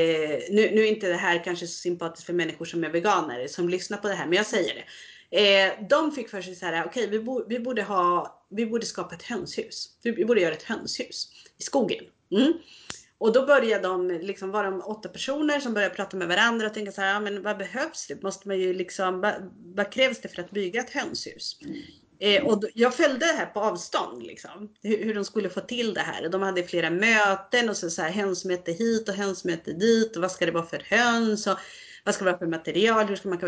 Speaker 3: nu, nu är inte det här kanske så sympatiskt för människor som är veganer som lyssnar på det här, men jag säger det. Eh, de fick för sig så här, okej okay, vi, bo, vi, borde ha, vi borde skapa ett hönshus. Vi borde göra ett hönshus i skogen. Mm. Och då började de, liksom var de åtta personer som började prata med varandra och tänka så här, ja, men vad behövs det? Måste man ju liksom, vad, vad krävs det för att bygga ett hönshus? Eh, och jag följde det här på avstånd, liksom, hur, hur, de skulle få till det här. De hade flera möten och så, så här, hönsmöte hit och hönsmöte dit och vad ska det vara för höns och vad ska det vara för material, hur ska man,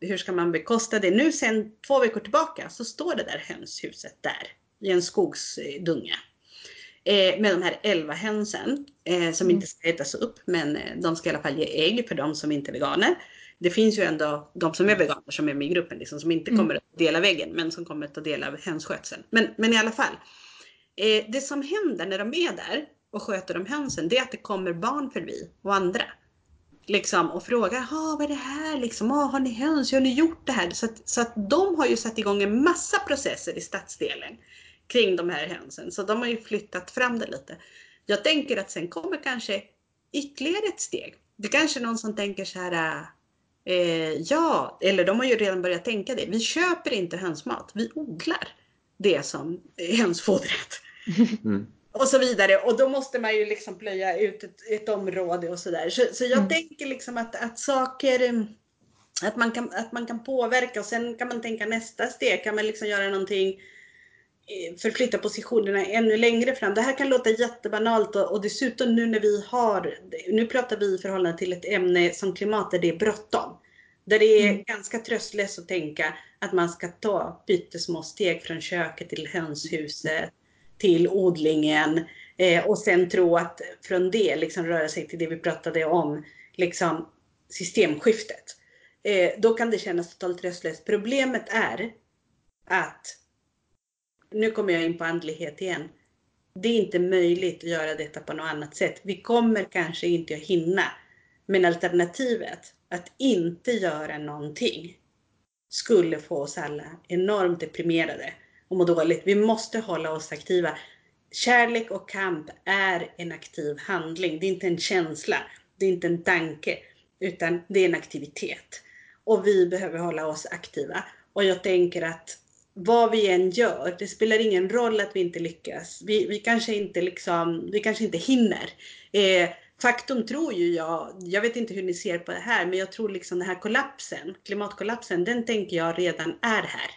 Speaker 3: hur ska man bekosta det? Nu sen två veckor tillbaka så står det där hönshuset där i en skogsdunge eh, med de här 11 hönsen eh, som mm. inte ska ätas upp men eh, de ska i alla fall ge ägg för de som inte är veganer. Det finns ju ändå de som är veganer som är med i gruppen liksom, som inte mm. kommer att dela väggen men som kommer att ta del av hönsskötseln. Men, men i alla fall. Eh, det som händer när de är där och sköter om hönsen det är att det kommer barn förbi och andra. Liksom, och frågar, vad är det här liksom? Har ni höns? Hur har ni gjort det här? Så att, så att de har ju satt igång en massa processer i stadsdelen kring de här hönsen. Så de har ju flyttat fram det lite. Jag tänker att sen kommer kanske ytterligare ett steg. Det kanske är någon som tänker så här, eh, ja, eller de har ju redan börjat tänka det. Vi köper inte hönsmat, vi odlar det som hönsfodret. [LAUGHS] Mm. och så vidare. Och då måste man ju liksom plöja ut ett, ett område och sådär. Så, så jag mm. tänker liksom att, att saker, att man, kan, att man kan påverka och sen kan man tänka nästa steg, kan man liksom göra någonting förflytta positionerna ännu längre fram. Det här kan låta jättebanalt och, och dessutom nu när vi har, nu pratar vi i förhållande till ett ämne som klimat där det är bråttom. Där det är mm. ganska tröstlöst att tänka att man ska ta pyttesmå steg från köket till hönshuset, till odlingen eh, och sen tro att från det liksom röra sig till det vi pratade om, liksom systemskiftet. Eh, då kan det kännas totalt röstlöst. Problemet är att, nu kommer jag in på andlighet igen, det är inte möjligt att göra detta på något annat sätt. Vi kommer kanske inte att hinna. Men alternativet, att inte göra någonting, skulle få oss alla enormt deprimerade och må dåligt. Vi måste hålla oss aktiva. Kärlek och kamp är en aktiv handling. Det är inte en känsla, det är inte en tanke, utan det är en aktivitet. Och vi behöver hålla oss aktiva. Och jag tänker att vad vi än gör, det spelar ingen roll att vi inte lyckas. Vi, vi kanske inte liksom, vi kanske inte hinner. Eh, faktum tror ju jag, jag vet inte hur ni ser på det här, men jag tror liksom den här kollapsen, klimatkollapsen, den tänker jag redan är här.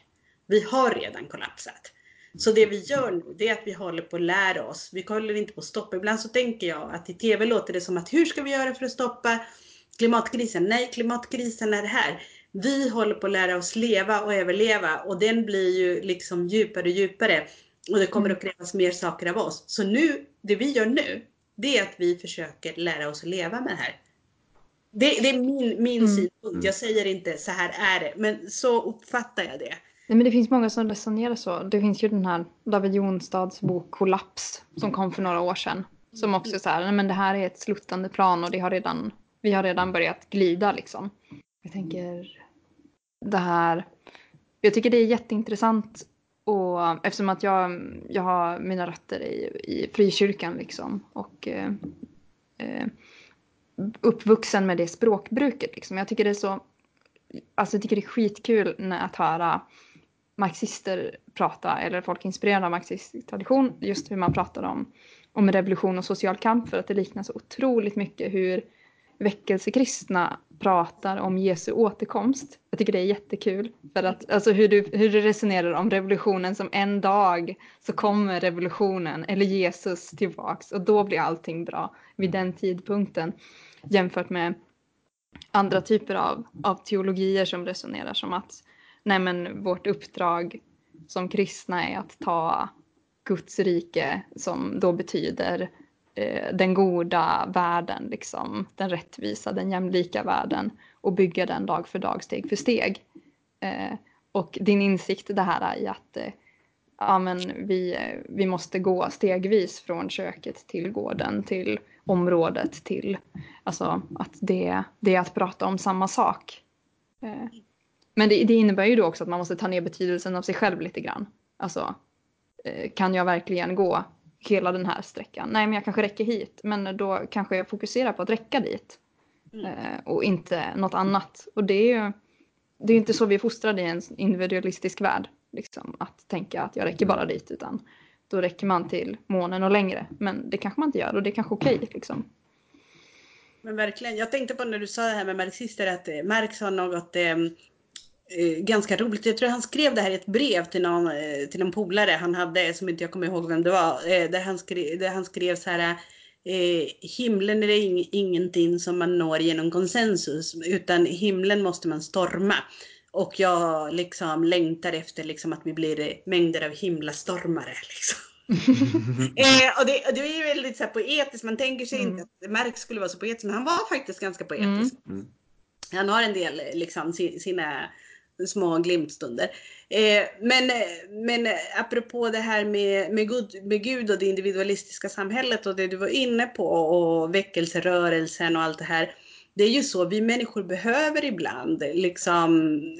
Speaker 3: Vi har redan kollapsat. Så det vi gör nu, det är att vi håller på att lära oss. Vi håller inte på att stoppa. Ibland så tänker jag att i TV låter det som att hur ska vi göra för att stoppa klimatkrisen? Nej, klimatkrisen är här vi håller på att lära oss leva och överleva och den blir ju liksom djupare och djupare. Och det kommer att krävas mer saker av oss. Så nu, det vi gör nu, det är att vi försöker lära oss att leva med det här. Det, det är min, min mm. synpunkt. Jag säger inte så här är det, men så uppfattar jag det.
Speaker 2: Nej, men det finns många som resonerar så. Det finns ju den här David Jonstads bok Kollaps som kom för några år sedan. Som också så här, men det här är ett sluttande plan och det har redan, vi har redan börjat glida liksom. Jag tänker det här. Jag tycker det är jätteintressant och eftersom att jag, jag har mina rötter i, i frikyrkan liksom och eh, eh, uppvuxen med det språkbruket liksom. Jag tycker det är så, alltså jag tycker det är skitkul att höra marxister prata eller folk inspirerade av marxistisk tradition just hur man pratar om, om revolution och social kamp för att det liknar så otroligt mycket hur väckelsekristna pratar om Jesu återkomst. Jag tycker det är jättekul. För att, alltså hur, du, hur du resonerar om revolutionen som en dag så kommer revolutionen eller Jesus tillbaks och då blir allting bra vid den tidpunkten. Jämfört med andra typer av, av teologier som resonerar som att nej men vårt uppdrag som kristna är att ta Guds rike som då betyder Eh, den goda världen, liksom, den rättvisa, den jämlika världen och bygga den dag för dag, steg för steg. Eh, och din insikt det här i att eh, ja, men vi, eh, vi måste gå stegvis från köket till gården, till området, till alltså att det, det är att prata om samma sak. Eh, men det, det, innebär ju då också att man måste ta ner betydelsen av sig själv lite grann. Alltså, eh, kan jag verkligen gå hela den här sträckan. Nej, men jag kanske räcker hit, men då kanske jag fokuserar på att räcka dit. Mm. Eh, och inte något annat. Och det är ju det är inte så vi är fostrade i en individualistisk värld. Liksom, att tänka att jag räcker bara dit, utan då räcker man till månen och längre. Men det kanske man inte gör och det är kanske okej. Okay, liksom.
Speaker 3: Men verkligen. Jag tänkte på när du sa det här med marxister att Marx har något Eh, ganska roligt. Jag tror han skrev det här i ett brev till någon, eh, till en polare han hade, som inte jag kommer ihåg vem det var, eh, där han skrev, där han skrev så här eh, himlen är ing, ingenting som man når genom konsensus, utan himlen måste man storma. Och jag liksom längtar efter liksom att vi blir mängder av himlastormare. [LAUGHS] Liksom. [LAUGHS] eh, och det, det är väldigt så här poetiskt, man tänker sig mm. inte att Marx skulle vara så poetisk, men han var faktiskt ganska poetisk. Mm. Han har en del liksom sina små glimtstunder. Eh, men, men apropå det här med, med, Gud, med Gud och det individualistiska samhället och det du var inne på och väckelserörelsen och allt det här. Det är ju så vi människor behöver ibland, liksom,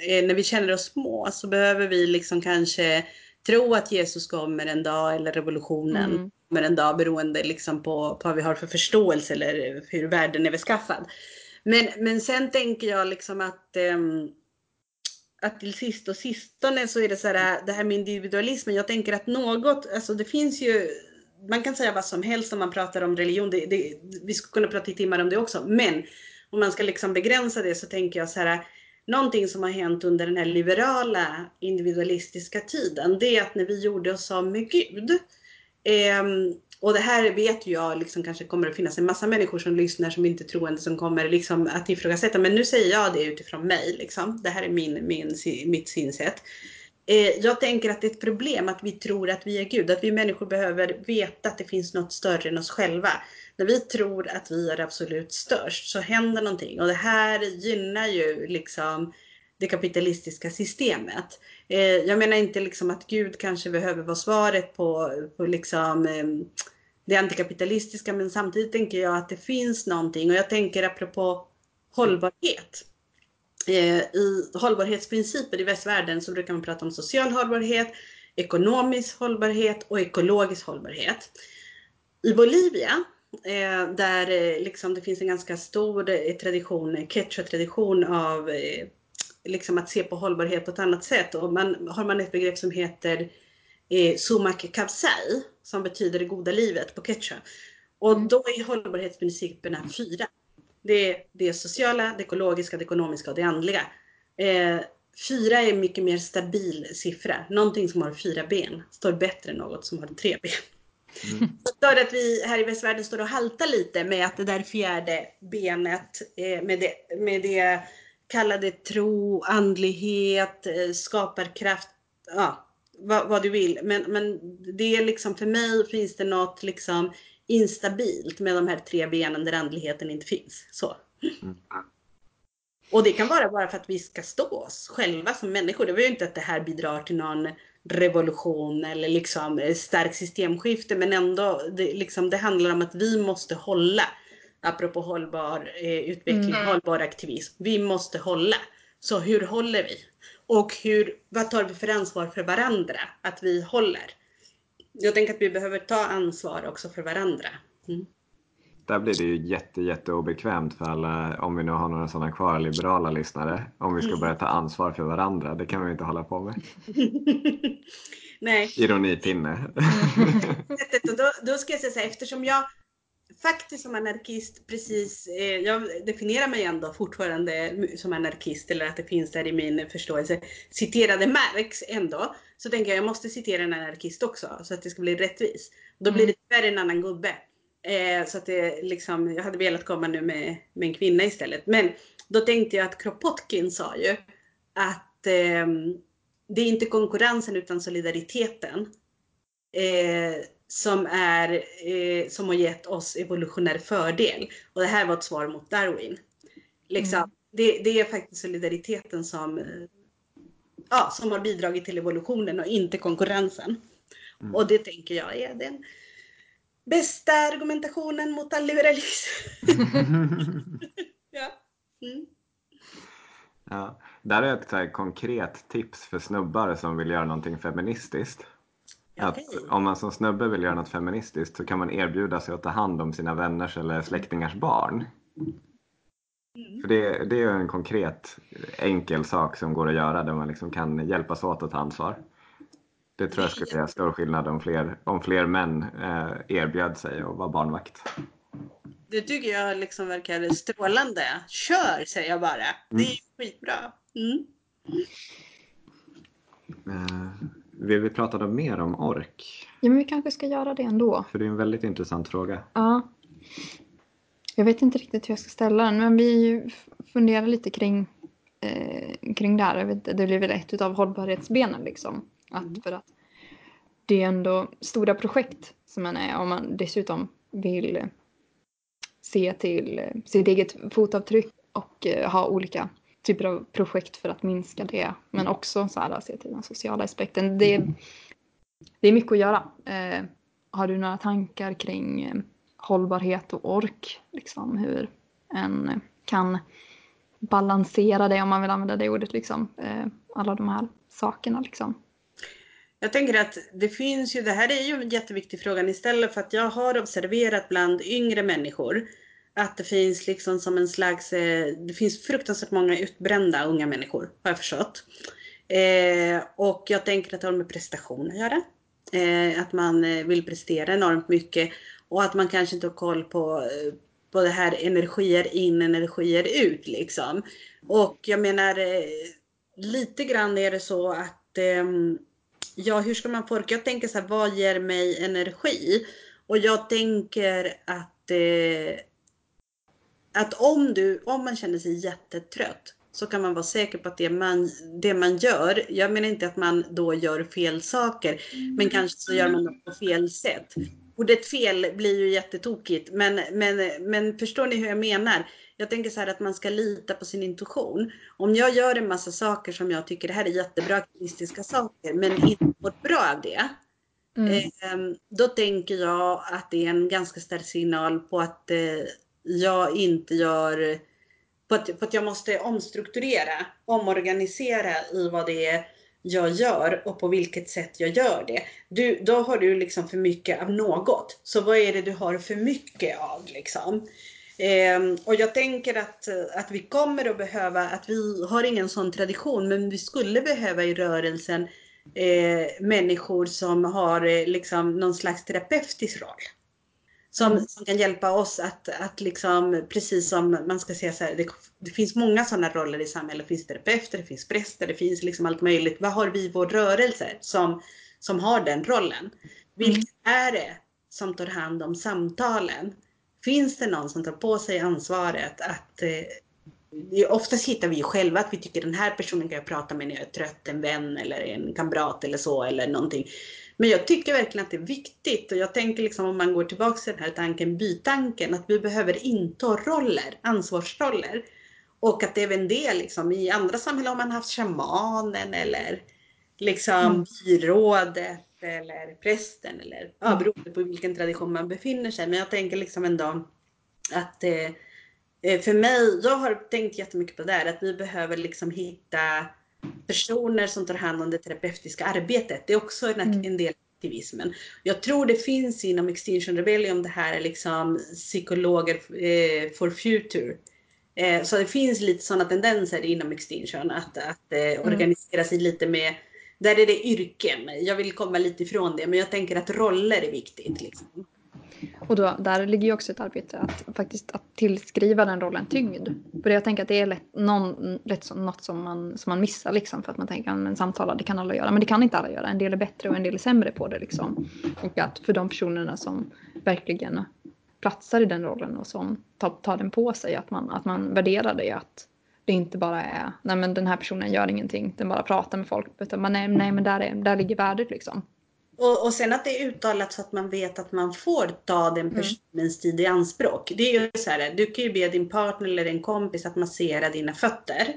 Speaker 3: eh, när vi känner oss små så behöver vi liksom kanske tro att Jesus kommer en dag eller revolutionen mm. kommer en dag beroende liksom på, på vad vi har för förståelse eller hur världen är beskaffad. Men, men sen tänker jag liksom att um, att till sist och sistone så är det så här, äh, det här med individualismen. Jag tänker att något, alltså det finns ju, man kan säga vad som helst om man pratar om religion. Det, det, vi skulle kunna prata i timmar om det också. Men om man ska liksom begränsa det så tänker jag så här, äh, någonting som har hänt under den här liberala individualistiska tiden, det är att när vi gjorde oss av med Gud, eh, och det här vet jag liksom kanske kommer att finnas en massa människor som lyssnar som inte är troende som kommer liksom att ifrågasätta. Men nu säger jag det utifrån mig. Liksom. Det här är min, min, mitt synsätt. Eh, jag tänker att det är ett problem att vi tror att vi är Gud. Att vi människor behöver veta att det finns något större än oss själva. När vi tror att vi är absolut störst så händer någonting. Och det här gynnar ju liksom det kapitalistiska systemet. Eh, jag menar inte liksom att Gud kanske behöver vara svaret på, på liksom, eh, det antikapitalistiska men samtidigt tänker jag att det finns någonting och jag tänker apropå hållbarhet. Eh, I hållbarhetsprinciper i västvärlden så brukar man prata om social hållbarhet, ekonomisk hållbarhet och ekologisk hållbarhet. I Bolivia eh, där eh, liksom det finns en ganska stor tradition, eh, quechua-tradition av liksom att se på hållbarhet på ett annat sätt. Och man, har man ett begrepp som heter eh, sumak kavsai, som betyder det goda livet på quechua. Och mm. då är hållbarhetsprinciperna fyra. Det är det sociala, det ekologiska, det ekonomiska och det andliga. Eh, fyra är en mycket mer stabil siffra. Någonting som har fyra ben står bättre än något som har tre ben. Mm. Så att vi här i västvärlden står och haltar lite med att det där fjärde benet eh, med, det, med det kalla det tro, andlighet, eh, skaparkraft, ja, vad, vad, du vill. Men, men det är liksom, för mig finns det något liksom instabilt med de här tre benen där andligheten inte finns. Så. Mm. Och det kan vara bara för att vi ska stå oss själva som människor. Det var ju inte att det här bidrar till någon revolution eller liksom starkt systemskifte men ändå det, liksom, det handlar om att vi måste hålla apropå hållbar eh, utveckling, mm. hållbar aktivism. Vi måste hålla. Så hur håller vi? Och hur, vad tar vi för ansvar för varandra att vi håller? Jag tänker att vi behöver ta ansvar också för varandra. Mm.
Speaker 4: Där blir det ju jätte, jätte obekvämt för alla, om vi nu har några sådana kvar, liberala lyssnare, om vi ska mm. börja ta ansvar för varandra. Det kan vi inte hålla på med. [LAUGHS]
Speaker 3: Nej.
Speaker 4: Ironipinne. [LAUGHS]
Speaker 3: då, då ska jag säga så här, eftersom jag faktiskt som anarkist precis, eh, jag definierar mig ändå fortfarande som anarkist eller att det finns där i min förståelse, citerade Marx ändå. Så tänker jag, jag måste citera en anarkist också så att det ska bli rättvis. Då blir det mm. tyvärr en annan gubbe. Eh, så att det liksom, jag hade velat komma nu med, med en kvinna istället. Men då tänkte jag att Kropotkin sa ju att eh, det är inte konkurrensen utan solidariteten. Som, är, eh, som har gett oss evolutionär fördel. Och det här var ett svar mot Darwin. Liksom, mm. det, det, är faktiskt solidariteten som, eh, ja, som har bidragit till evolutionen och inte konkurrensen. Mm. Och det tänker jag är den bästa argumentationen mot all liberalism. [LAUGHS] [LAUGHS] ja. Mm.
Speaker 4: ja. Där är ett så konkret tips för snubbar som vill göra någonting feministiskt. Att om man som snubbe vill göra något feministiskt så kan man erbjuda sig att ta hand om sina vänners eller släktingars barn. Mm. För det, det är en konkret enkel sak som går att göra där man liksom kan hjälpas åt att ta ansvar. Det tror jag skulle göra stor skillnad om fler, om fler män eh, erbjöd sig att vara barnvakt.
Speaker 3: Det tycker jag liksom verkar strålande. Kör säger jag bara. Det är mm. skitbra. Mm.
Speaker 4: Eh, vill vi prata mer om ork?
Speaker 2: Ja, men vi kanske ska göra det ändå.
Speaker 4: För det är en väldigt intressant fråga.
Speaker 2: Ja. Jag vet inte riktigt hur jag ska ställa den, men vi funderar lite kring, eh, kring det här. Vet, det blir väl ett av hållbarhetsbenen liksom. Att mm. för att det är ändå stora projekt som man är om man dessutom vill se till sitt eget fotavtryck och eh, ha olika typer av projekt för att minska det. Men också så här, se till den sociala aspekten. Det, det är mycket att göra. Eh, har du några tankar kring eh, hållbarhet och ork? Liksom hur en kan balansera det om man vill använda det ordet. Liksom, eh, alla de här sakerna. Liksom.
Speaker 3: Jag tänker att det finns ju, det här är ju en jätteviktig fråga istället för att jag har observerat bland yngre människor att det finns liksom som en slags, eh, det finns fruktansvärt många utbrända unga människor har jag förstått. Eh, och jag tänker att det har med prestation att göra. Eh, att man eh, vill prestera enormt mycket och att man kanske inte har koll på, eh, på det här energier in, energier ut liksom. Och jag menar, lite grann är det så att ehm, ja, hur ska man få? Jag tänker så här, vad ger mig energi? Och jag tänker att, eh, att om, du, om man känner sig jättetrött så kan man vara säker på att det man, det man gör, jag menar inte att man då gör fel saker, men kanske så gör man det på fel sätt. Ordet fel blir ju jättetokigt, men, men, men förstår ni hur jag menar? Jag tänker så här att man ska lita på sin intuition. Om jag gör en massa saker som jag tycker det här är jättebra aktivistiska saker, men inte mår bra av det. Mm. Eh, då tänker jag att det är en ganska stark signal på att eh, jag inte gör, på att, på att jag måste omstrukturera, omorganisera i vad det är jag gör och på vilket sätt jag gör det. Du, då har du liksom för mycket av något. Så vad är det du har för mycket av liksom? Ehm, och jag tänker att, att vi kommer att behöva, att vi har ingen sån tradition, men vi skulle behöva i rörelsen eh, människor som har eh, liksom någon slags terapeutisk roll. Som, som kan hjälpa oss att, att liksom, precis som man ska säga så här, det, det finns många sådana roller i samhället. Det finns terapeuter, det finns präster, det finns liksom allt möjligt. Vad har vi i vår rörelse som, som har den rollen? Vilka mm. är det som tar hand om samtalen? Finns det någon som tar på sig ansvaret att eh, Oftast hittar vi ju själva att vi tycker den här personen kan jag prata med när jag är trött, en vän eller en kamrat eller så eller någonting. Men jag tycker verkligen att det är viktigt och jag tänker liksom om man går tillbaka till den här tanken, bytanken, att vi behöver inta roller, ansvarsroller. Och att det är en del liksom, i andra samhällen har man haft shamanen eller liksom mm. byrådet eller prästen eller ja, mm. beroende på vilken tradition man befinner sig. Men jag tänker liksom ändå att eh, eh, för mig, jag har tänkt jättemycket på det där, att vi behöver liksom hitta personer som tar hand om det terapeutiska arbetet. Det är också en, mm. en del aktivismen. Jag tror det finns inom Extinction Rebellion det här liksom psykologer eh, for future. Eh, så det finns lite sådana tendenser inom Extinction att, att eh, mm. organisera sig lite med där är det yrken. Jag vill komma lite ifrån det, men jag tänker att roller är viktigt. Liksom.
Speaker 2: Och då, där ligger ju också ett arbete att faktiskt att tillskriva den rollen tyngd. För jag tänker att det är lätt, någon, lätt som, något som man, som man missar liksom för att man tänker att samtala det kan alla göra. Men det kan inte alla göra. En del är bättre och en del är sämre på det liksom. Och att för de personerna som verkligen platsar i den rollen och som tar, tar den på sig att man, att man värderar det. Att det inte bara är, nej men den här personen gör ingenting, den bara pratar med folk. Utan man, nej, nej men där, är, där ligger värdet liksom.
Speaker 3: Och, och sen att det är uttalat så att man vet att man får ta den mm. personens mm. tid i anspråk. Det är ju så här, du kan ju be din partner eller en kompis att massera dina fötter.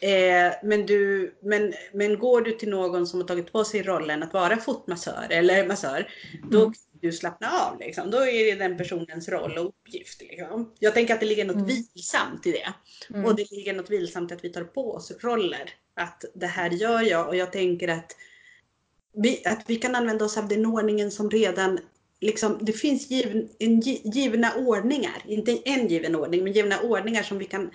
Speaker 3: Eh, men, du, men, men går du till någon som har tagit på sig rollen att vara fotmassör eller massör, mm. då kan du slappna av. Liksom. Då är det den personens roll och uppgift. Liksom. Jag tänker att det ligger något mm. vilsamt i det. Mm. Och det ligger något vilsamt i att vi tar på oss roller. Att det här gör jag och jag tänker att vi, att vi kan använda oss av den ordningen som redan Liksom, det finns giv, en, givna ordningar, inte en given ordning, men givna ordningar som vi kan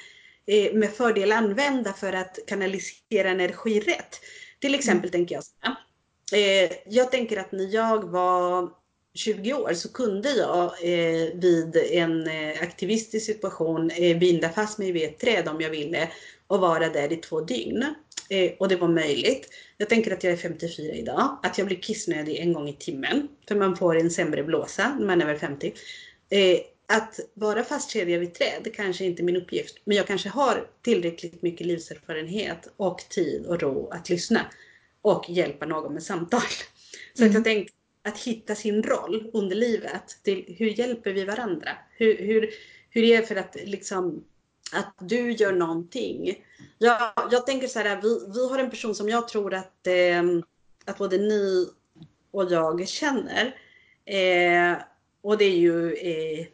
Speaker 3: eh, med fördel använda för att kanalisera energi rätt. Till exempel mm. tänker jag här. Eh, jag tänker att när jag var 20 år så kunde jag eh, vid en eh, aktivistisk situation eh, binda fast mig vid ett träd om jag ville och vara där i två dygn. Eh, och det var möjligt. Jag tänker att jag är 54 idag, att jag blir kissnödig en gång i timmen. För man får en sämre blåsa när man är väl 50. Eh, att vara fastkedjad vid träd kanske inte är min uppgift, men jag kanske har tillräckligt mycket livserfarenhet och tid och ro att lyssna och hjälpa någon med samtal. Så mm. att jag tänker att hitta sin roll under livet. Till hur hjälper vi varandra? Hur, hur, hur är det för att liksom att du gör någonting. Jag, jag tänker så här, vi, vi har en person som jag tror att, eh, att både ni och jag känner. Eh, och det är ju eh,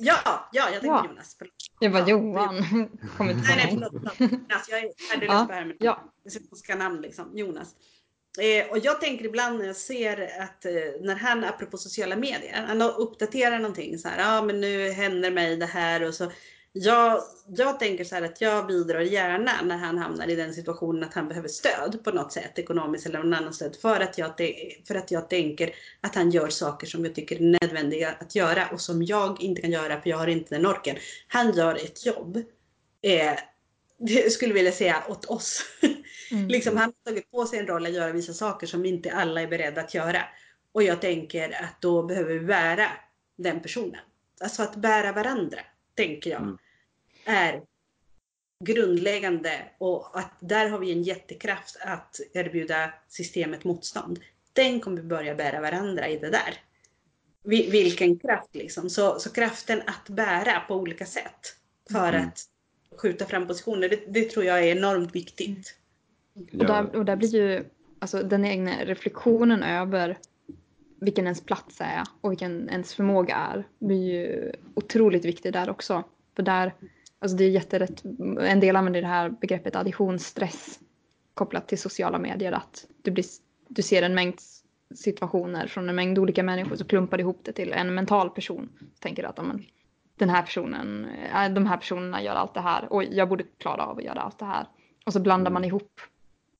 Speaker 3: Ja, ja, jag tänkte ja. Jonas.
Speaker 2: Det var Johan.
Speaker 3: Kommer inte nej, nej, förlåt. förlåt. Alltså, jag är värdelös ja. på det här med ja. namn liksom. Jonas. Eh, och jag tänker ibland när jag ser att eh, när han, apropå sociala medier, han uppdaterar någonting så här, ja ah, men nu händer mig det här och så. Jag, jag tänker så här att jag bidrar gärna när han hamnar i den situationen att han behöver stöd på något sätt, ekonomiskt eller någon annan stöd, för att jag, för att jag tänker att han gör saker som jag tycker är nödvändiga att göra och som jag inte kan göra för jag har inte den orken. Han gör ett jobb. Eh, skulle vilja säga åt oss. [LAUGHS] Mm. liksom han har tagit på sig en roll att göra vissa saker som inte alla är beredda att göra. Och jag tänker att då behöver vi bära den personen. Alltså att bära varandra, tänker jag, mm. är grundläggande och att där har vi en jättekraft att erbjuda systemet motstånd. Den kommer vi börja bära varandra i det där. Vilken kraft liksom. Så, så kraften att bära på olika sätt för mm. att skjuta fram positioner, det, det, tror jag är enormt viktigt.
Speaker 2: Och, där, och där blir ju alltså, den egna reflektionen över vilken ens plats är och vilken ens förmåga är blir ju otroligt viktig där också. För där, alltså det är jätterätt, en del använder det här begreppet additionsstress kopplat till sociala medier, att du, blir, du ser en mängd situationer från en mängd olika människor så klumpar ihop det till en mental person. Tänker att amen, den här personen, äh, de här personerna gör allt det här och jag borde klara av att göra allt det här. Och så blandar man ihop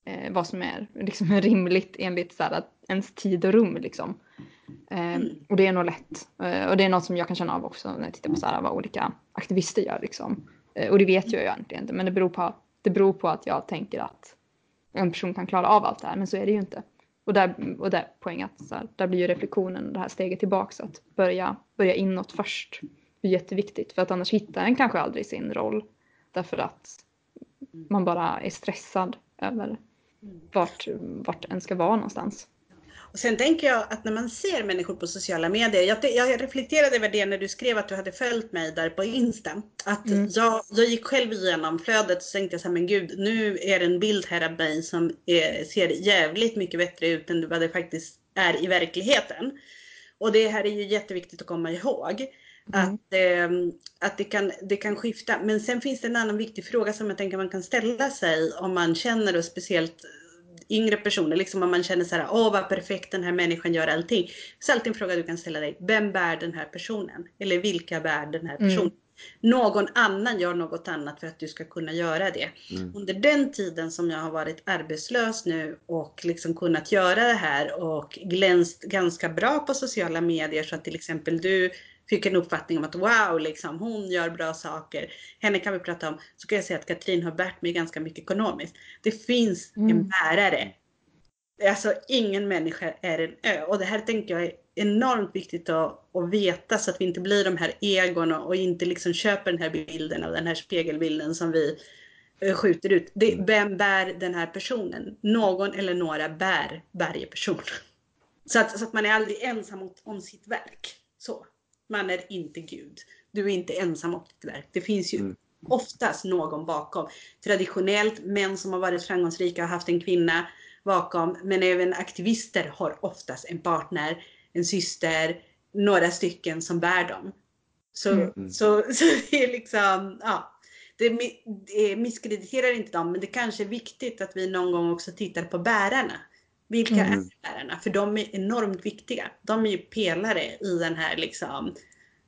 Speaker 2: eh, vad som är liksom [LAUGHS] rimligt enligt så här, ens tid och rum. Liksom. Eh, och det är nog lätt. Eh, och det är något som jag kan känna av också när jag tittar på så här, vad olika aktivister gör. Liksom. Eh, och det vet jag egentligen inte, men det beror, på, det beror på att jag tänker att en person kan klara av allt det här, men så är det ju inte. Och där, och där poäng att så här, där blir ju reflektionen det här steget tillbaka, att börja, börja inåt först. Är jätteviktigt, för att annars hittar en kanske aldrig sin roll. Därför att man bara är stressad över vart, vart en ska vara någonstans.
Speaker 3: Och sen tänker jag att när man ser människor på sociala medier, jag, jag reflekterade över det när du skrev att du hade följt mig där på Insta. Att mm. jag, jag gick själv igenom flödet och tänkte jag så här, men gud, nu är det en bild här av mig som är, ser jävligt mycket bättre ut än vad det faktiskt är i verkligheten. Och det här är ju jätteviktigt att komma ihåg. Mm. Att, eh, att det, kan, det kan skifta. Men sen finns det en annan viktig fråga som jag tänker man kan ställa sig om man känner och speciellt yngre personer, liksom om man känner så här, åh vad perfekt den här människan gör allting. Så alltid en fråga du kan ställa dig, vem bär den här personen? Eller vilka bär den här personen? Mm. Någon annan gör något annat för att du ska kunna göra det. Mm. Under den tiden som jag har varit arbetslös nu och liksom kunnat göra det här och glänst ganska bra på sociala medier så att till exempel du fick en uppfattning om att wow, liksom, hon gör bra saker. Henne kan vi prata om. Så kan jag säga att Katrin har bärt mig ganska mycket ekonomiskt. Det finns mm. en bärare. Alltså ingen människa är en ö. Och det här tänker jag är enormt viktigt att, att veta så att vi inte blir de här egon och inte liksom köper den här bilden och den här spegelbilden som vi eh, skjuter ut. Det, mm. vem bär den här personen? Någon eller några bär varje person. Så att, så att man är aldrig ensam om, om sitt verk. Så. Man är inte Gud. Du är inte ensam om ditt verk. Det finns ju mm. oftast någon bakom. Traditionellt, män som har varit framgångsrika har haft en kvinna bakom. Men även aktivister har oftast en partner, en syster, några stycken som bär dem. Så, mm. så, [LAUGHS] så det är liksom, ja. Det, det misskrediterar inte dem, men det kanske är viktigt att vi någon gång också tittar på bärarna. Vilka mm. är lärarna? För de är enormt viktiga. De är ju pelare i den här liksom,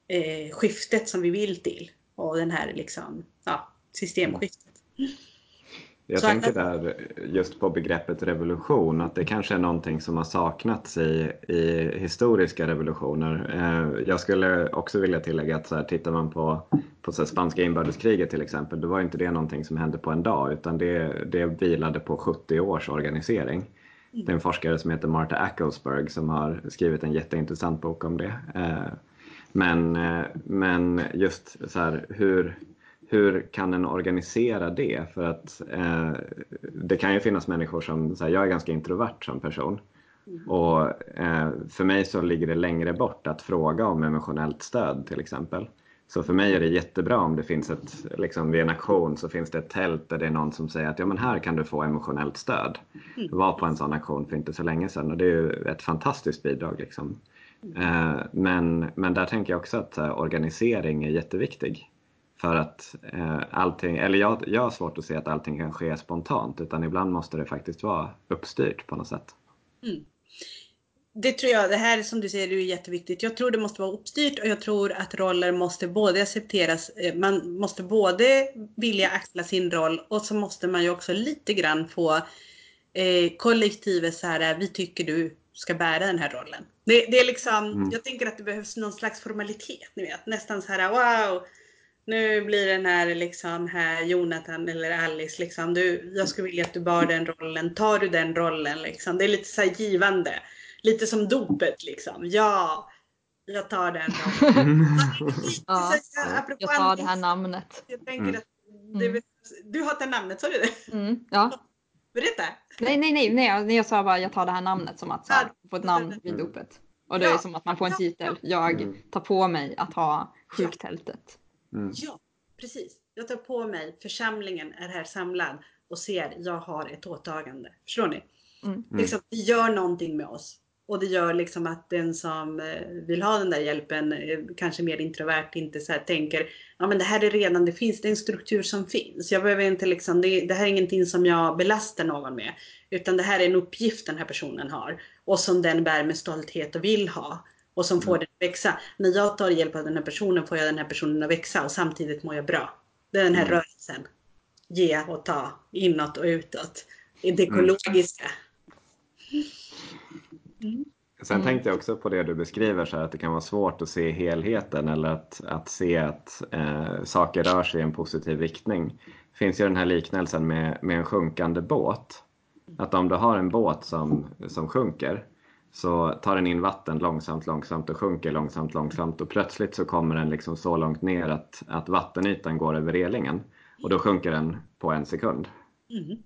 Speaker 3: eh, skiftet som vi vill till. Och den här liksom, ja, systemskiftet.
Speaker 4: Jag Så tänker där just på begreppet revolution, att det kanske är någonting som har saknats i, i historiska revolutioner. Eh, jag skulle också vilja tillägga att så här, tittar man på, på så här, spanska inbördeskriget till exempel, då var inte det någonting som hände på en dag utan det, det vilade på 70 års organisering. Det är en forskare som heter Martha Acklesberg som har skrivit en jätteintressant bok om det. Eh, men, eh, men just så här, hur, hur kan en organisera det? För att eh, det kan ju finnas människor som, så här, jag är ganska introvert som person. Mm. Och eh, för mig så ligger det längre bort att fråga om emotionellt stöd till exempel. Så för mig är det jättebra om det finns ett, liksom vid en aktion så finns det ett tält där det är någon som säger att ja men här kan du få emotionellt stöd. Jag mm. var på en sån aktion för inte så länge sedan och det är ju ett fantastiskt bidrag. Liksom. Eh, men, men där tänker jag också att organisering är jätteviktig. För att eh, allting, eller jag, jag har svårt att se att allting kan ske spontant utan ibland måste det faktiskt vara uppstyrt på något sätt. Mm
Speaker 3: det tror jag, det här som du säger är jätteviktigt. Jag tror det måste vara uppstyrt och jag tror att roller måste både accepteras, eh, man måste både vilja axla sin roll och så måste man ju också lite grann få eh, kollektivet så här, vi tycker du ska bära den här rollen. Det, det är liksom, mm. jag tänker att det behövs någon slags formalitet, ni vet, nästan så här wow, nu blir den här liksom här Jonathan eller Alice liksom, du, jag skulle vilja att du bar den rollen, tar du den rollen liksom? Det är lite så här givande. Lite som dopet liksom. Ja, jag tar den. [LAUGHS]
Speaker 2: Ja, jag tar det här namnet.
Speaker 3: Jag tänker
Speaker 4: Mm.
Speaker 3: att det, du har tagit namnet, sa du det?
Speaker 2: Mm, ja.
Speaker 3: Berätta.
Speaker 2: Nej, nej, nej, nej, jag- jag sa bara jag tar det här namnet som att här, få ett namn vid
Speaker 4: Mm.
Speaker 2: dopet. Och det är
Speaker 3: Ja.
Speaker 2: som att man får en titel. Jag
Speaker 4: Mm.
Speaker 2: tar på mig att ha sjuktältet.
Speaker 4: Mm.
Speaker 3: Ja, precis. Jag tar på mig, församlingen är här samlad och ser, jag har ett åtagande. Förstår ni?
Speaker 2: Mm.
Speaker 3: Liksom, det gör någonting med oss. Och det gör liksom att den som eh, vill ha den där hjälpen, eh, kanske mer introvert, inte så tänker, ja men det här är redan, det finns, det är en struktur som finns. Jag behöver inte liksom, det, det här är ingenting som jag belastar någon med. Utan det här är en uppgift den här personen har. Och som den bär med stolthet och vill ha. Och som får den att växa. När jag tar hjälp av den här personen får jag den här personen att växa och samtidigt mår jag bra. Det är den här
Speaker 4: Mm.
Speaker 3: rörelsen. Ge och ta, inåt och utåt. Det ekologiska.
Speaker 4: Sen
Speaker 2: Mm.
Speaker 4: tänkte jag också på det du beskriver, så här, att det kan vara svårt att se helheten eller att, att se att eh, saker rör sig i en positiv riktning. Det finns ju den här liknelsen med, med en sjunkande båt. Att om du har en båt som, som sjunker så tar den in vatten långsamt, långsamt och sjunker långsamt, långsamt och plötsligt så kommer den liksom så långt ner att, att vattenytan går över relingen och då sjunker den på en sekund.
Speaker 3: Mm.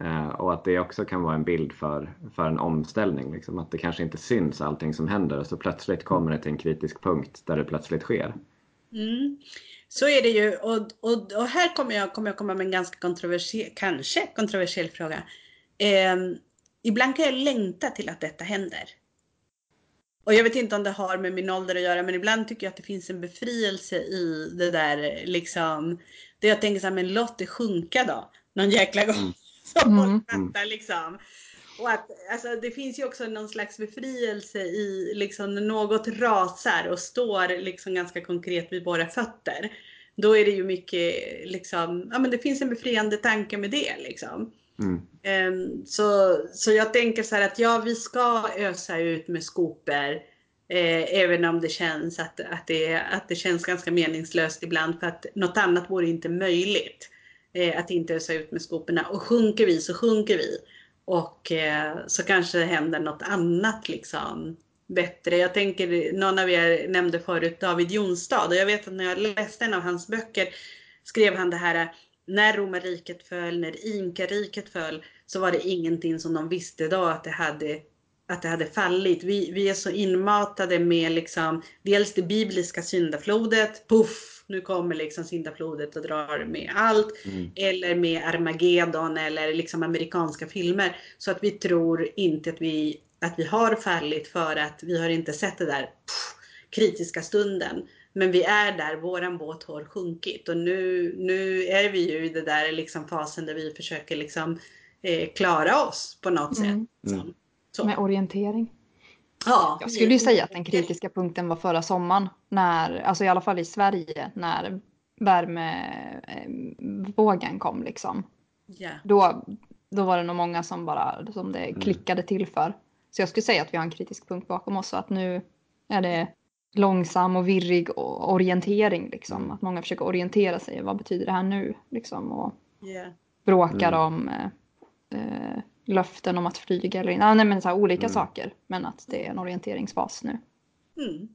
Speaker 4: Eh, och att det också kan vara en bild för, för en omställning. Liksom. Att det kanske inte syns allting som händer och så plötsligt kommer det till en kritisk punkt där det plötsligt sker.
Speaker 3: Mm. Så är det ju och, och, och här kommer jag, kommer jag komma med en ganska kontroversiell, kanske kontroversiell fråga. Eh, ibland kan jag längta till att detta händer. Och jag vet inte om det har med min ålder att göra men ibland tycker jag att det finns en befrielse i det där liksom. Det jag tänker så här, men låt det sjunka då. Någon jäkla gång.
Speaker 4: Mm.
Speaker 3: Så
Speaker 2: Mm.
Speaker 3: fattar liksom. Och att, alltså, det finns ju också någon slags befrielse i liksom när något rasar och står liksom ganska konkret vid våra fötter. Då är det ju mycket liksom, ja men det finns en befriande tanke med det liksom.
Speaker 4: Mm.
Speaker 3: Ehm, Så, så jag tänker så här att ja, vi ska ösa ut med skopor. Eh, även om det känns att, att, det, att det känns ganska meningslöst ibland för att något annat vore inte möjligt. Eh, att inte ösa ut med skoporna. Och sjunker vi så sjunker vi. Och eh, så kanske det händer något annat liksom bättre. Jag tänker, någon av er nämnde förut David Jonstad och jag vet att när jag läste en av hans böcker skrev han det här när romarriket föll, när inkariket föll så var det ingenting som de visste då att det hade, att det hade fallit. Vi, vi är så inmatade med liksom dels det bibliska syndaflodet, puff, nu kommer liksom syndaflodet och drar med allt.
Speaker 4: Mm.
Speaker 3: Eller med Armageddon eller liksom amerikanska filmer. Så att vi tror inte att vi, att vi har fallit för att vi har inte sett det där pff, kritiska stunden. Men vi är där, våran båt har sjunkit och nu, nu är vi ju i den där liksom fasen där vi försöker liksom eh, klara oss på något sätt.
Speaker 2: Mm.
Speaker 3: liksom. Så.
Speaker 2: Med orientering.
Speaker 3: Ja,
Speaker 2: Jag skulle ju säga att den kritiska punkten var förra sommaren. När, alltså i alla fall i Sverige, när värmevågen kom liksom.
Speaker 3: Ja.
Speaker 2: Då, då var det nog många som bara som det klickade till för. Så jag skulle säga att vi har en kritisk punkt bakom oss att nu är det långsam och virrig orientering liksom. Att många försöker orientera sig. Vad betyder det här nu? Liksom, och
Speaker 3: Ja.
Speaker 2: bråkar
Speaker 4: Mm.
Speaker 2: om eh, eh, löften om att flyga eller ah, nej, men så här, olika
Speaker 4: Mm.
Speaker 2: saker. Men att det är en orienteringsfas nu.
Speaker 3: Mm.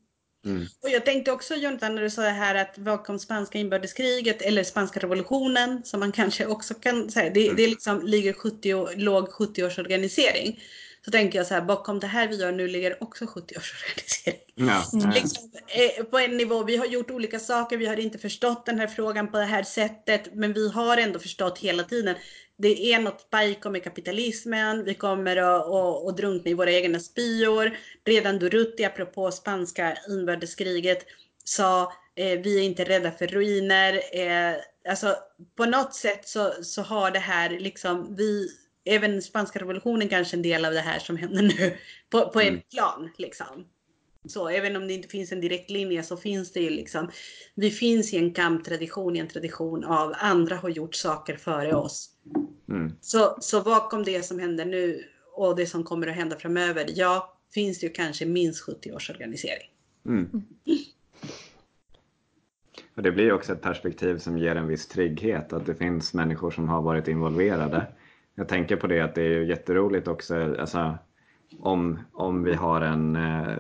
Speaker 4: Mm.
Speaker 3: Och jag tänkte också Jonathan när du sa det här att bakom spanska inbördeskriget eller spanska revolutionen som man kanske också kan säga, det, det liksom ligger 70 år, låg 70-årsorganisering. Så tänker jag så här, bakom det här vi gör nu ligger också 70-årsorganisering.
Speaker 4: Ja,
Speaker 2: Mm.
Speaker 3: Liksom, eh, på en nivå, vi har gjort olika saker, vi har inte förstått den här frågan på det här sättet, men vi har ändå förstått hela tiden. Det är något pajko med kapitalismen, vi kommer att, att, att drunkna i våra egna spyor. Redan Durruti, apropå spanska inbördeskriget, sa eh, vi är inte rädda för ruiner. Eh, alltså på något sätt så, så har det här liksom, vi, även spanska revolutionen kanske en del av det här som händer nu på, på
Speaker 4: Mm.
Speaker 3: ett plan liksom. Så även om det inte finns en direkt linje så finns det ju liksom, vi finns i en kamptradition, i en tradition av andra har gjort saker före oss.
Speaker 4: mm.
Speaker 3: Så, så bakom det som händer nu och det som kommer att hända framöver, ja, finns det ju kanske minst 70 års organisering.
Speaker 4: Mm. Och det blir också ett perspektiv som ger en viss trygghet, att det finns människor som har varit involverade. Jag tänker på det att det är jätteroligt också, alltså, om, om vi har en, eh,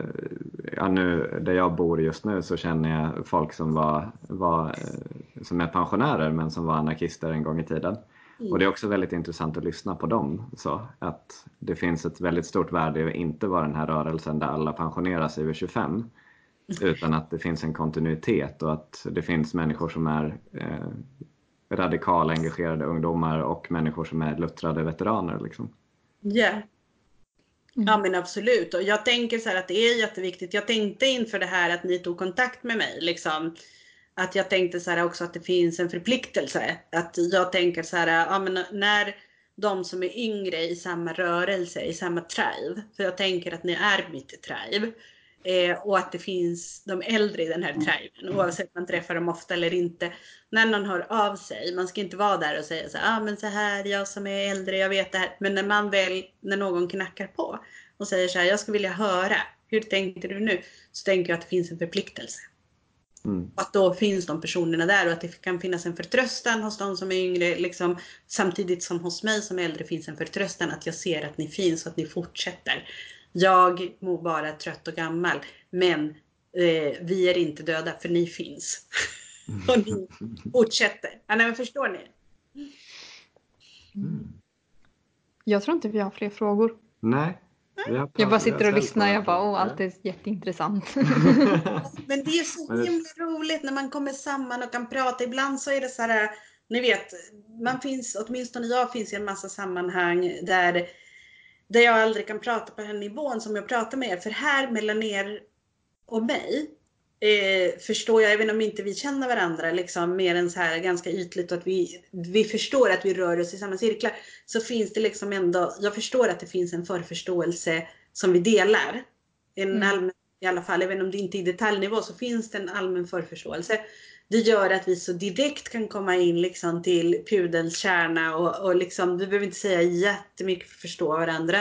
Speaker 4: ja nu där jag bor just nu så känner jag folk som, var, var, eh, som är pensionärer men som var anarkister en gång i tiden. Mm. Och det är också väldigt intressant att lyssna på dem. Så att det finns ett väldigt stort värde i att inte vara den här rörelsen där alla pensioneras över 25. Utan att det finns en kontinuitet och att det finns människor som är eh, radikala, engagerade ungdomar och människor som är luttrade veteraner. Liksom.
Speaker 3: Yeah. Ja men absolut och jag tänker så här att det är jätteviktigt. Jag tänkte inför det här att ni tog kontakt med mig liksom. Att jag tänkte så också att det finns en förpliktelse. Att jag tänker så här, ja men när de som är yngre i samma rörelse, i samma tribe. För jag tänker att ni är mitt tribe. Eh, och att det finns de äldre i den här triben, oavsett om man träffar dem ofta eller inte. När någon hör av sig, man ska inte vara där och säga så här, ah, men så här, jag som är äldre, jag vet det här. Men när man väl, när någon knackar på och säger så här, jag skulle vilja höra, hur tänkte du nu? Så tänker jag att det finns en förpliktelse. Mm. Att då finns de personerna där och att det kan finnas en förtröstan hos de som är yngre. Liksom, samtidigt som hos mig som äldre finns en förtröstan att jag ser att ni finns och att ni fortsätter. Jag må vara trött och gammal, men eh, vi är inte döda för ni finns. [LAUGHS] och ni fortsätter. Ja, nej, men förstår ni?
Speaker 2: Mm. Jag tror inte vi har fler frågor.
Speaker 4: Nej.
Speaker 2: Jag bara sitter och lyssnar jag bara, åh, allt är jätteintressant. [LAUGHS]
Speaker 3: men det är så himla roligt när man kommer samman och kan prata. Ibland så är det så här, ni vet, man finns, åtminstone jag finns i en massa sammanhang där där jag aldrig kan prata på den nivån som jag pratar med er. För här mellan er och mig eh, förstår jag, även om inte vi känner varandra liksom mer än så här ganska ytligt och att vi, vi förstår att vi rör oss i samma cirklar. Så finns det liksom ändå, jag förstår att det finns en förförståelse som vi delar. En mm. allmän, i alla fall, även om det inte är i detaljnivå så finns det en allmän förförståelse det gör att vi så direkt kan komma in liksom till pudelns kärna och, och liksom, vi behöver inte säga jättemycket för att förstå varandra.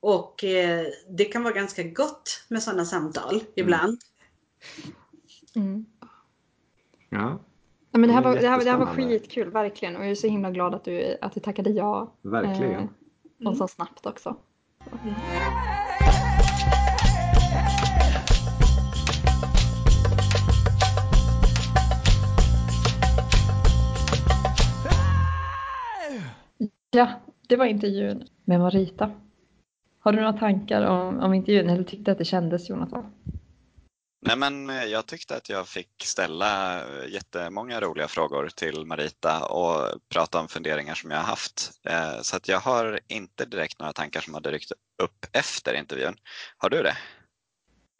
Speaker 3: Och eh, det kan vara ganska gott med sådana samtal ibland.
Speaker 2: Mm.
Speaker 4: Ja.
Speaker 2: ja men det, här var, det, här, det här var skitkul, verkligen. Och jag är så himla glad att du, att du tackade ja.
Speaker 4: Verkligen. Eh,
Speaker 2: och så snabbt också. Mm. Ja, det var intervjun med Marita. Har du några tankar om, om intervjun eller tyckte att det kändes Jonathan?
Speaker 1: Nej, men eh, jag tyckte att jag fick ställa jättemånga roliga frågor till Marita och prata om funderingar som jag har haft. Eh, så att jag har inte direkt några tankar som hade ryckt upp efter intervjun. Har du det?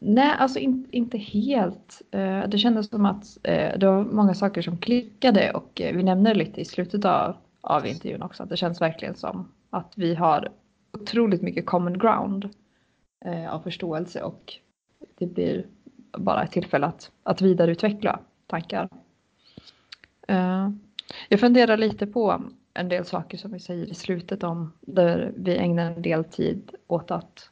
Speaker 2: Nej, alltså in, inte helt. Eh, det kändes som att det var många saker som klickade och vi nämnde lite i slutet av av intervjun också. Det känns verkligen som att vi har otroligt mycket common ground eh, av förståelse och det blir bara ett tillfälle att, att vidareutveckla tankar. Eh, jag funderar lite på en del saker som vi säger i slutet om där vi ägnar en del tid åt att,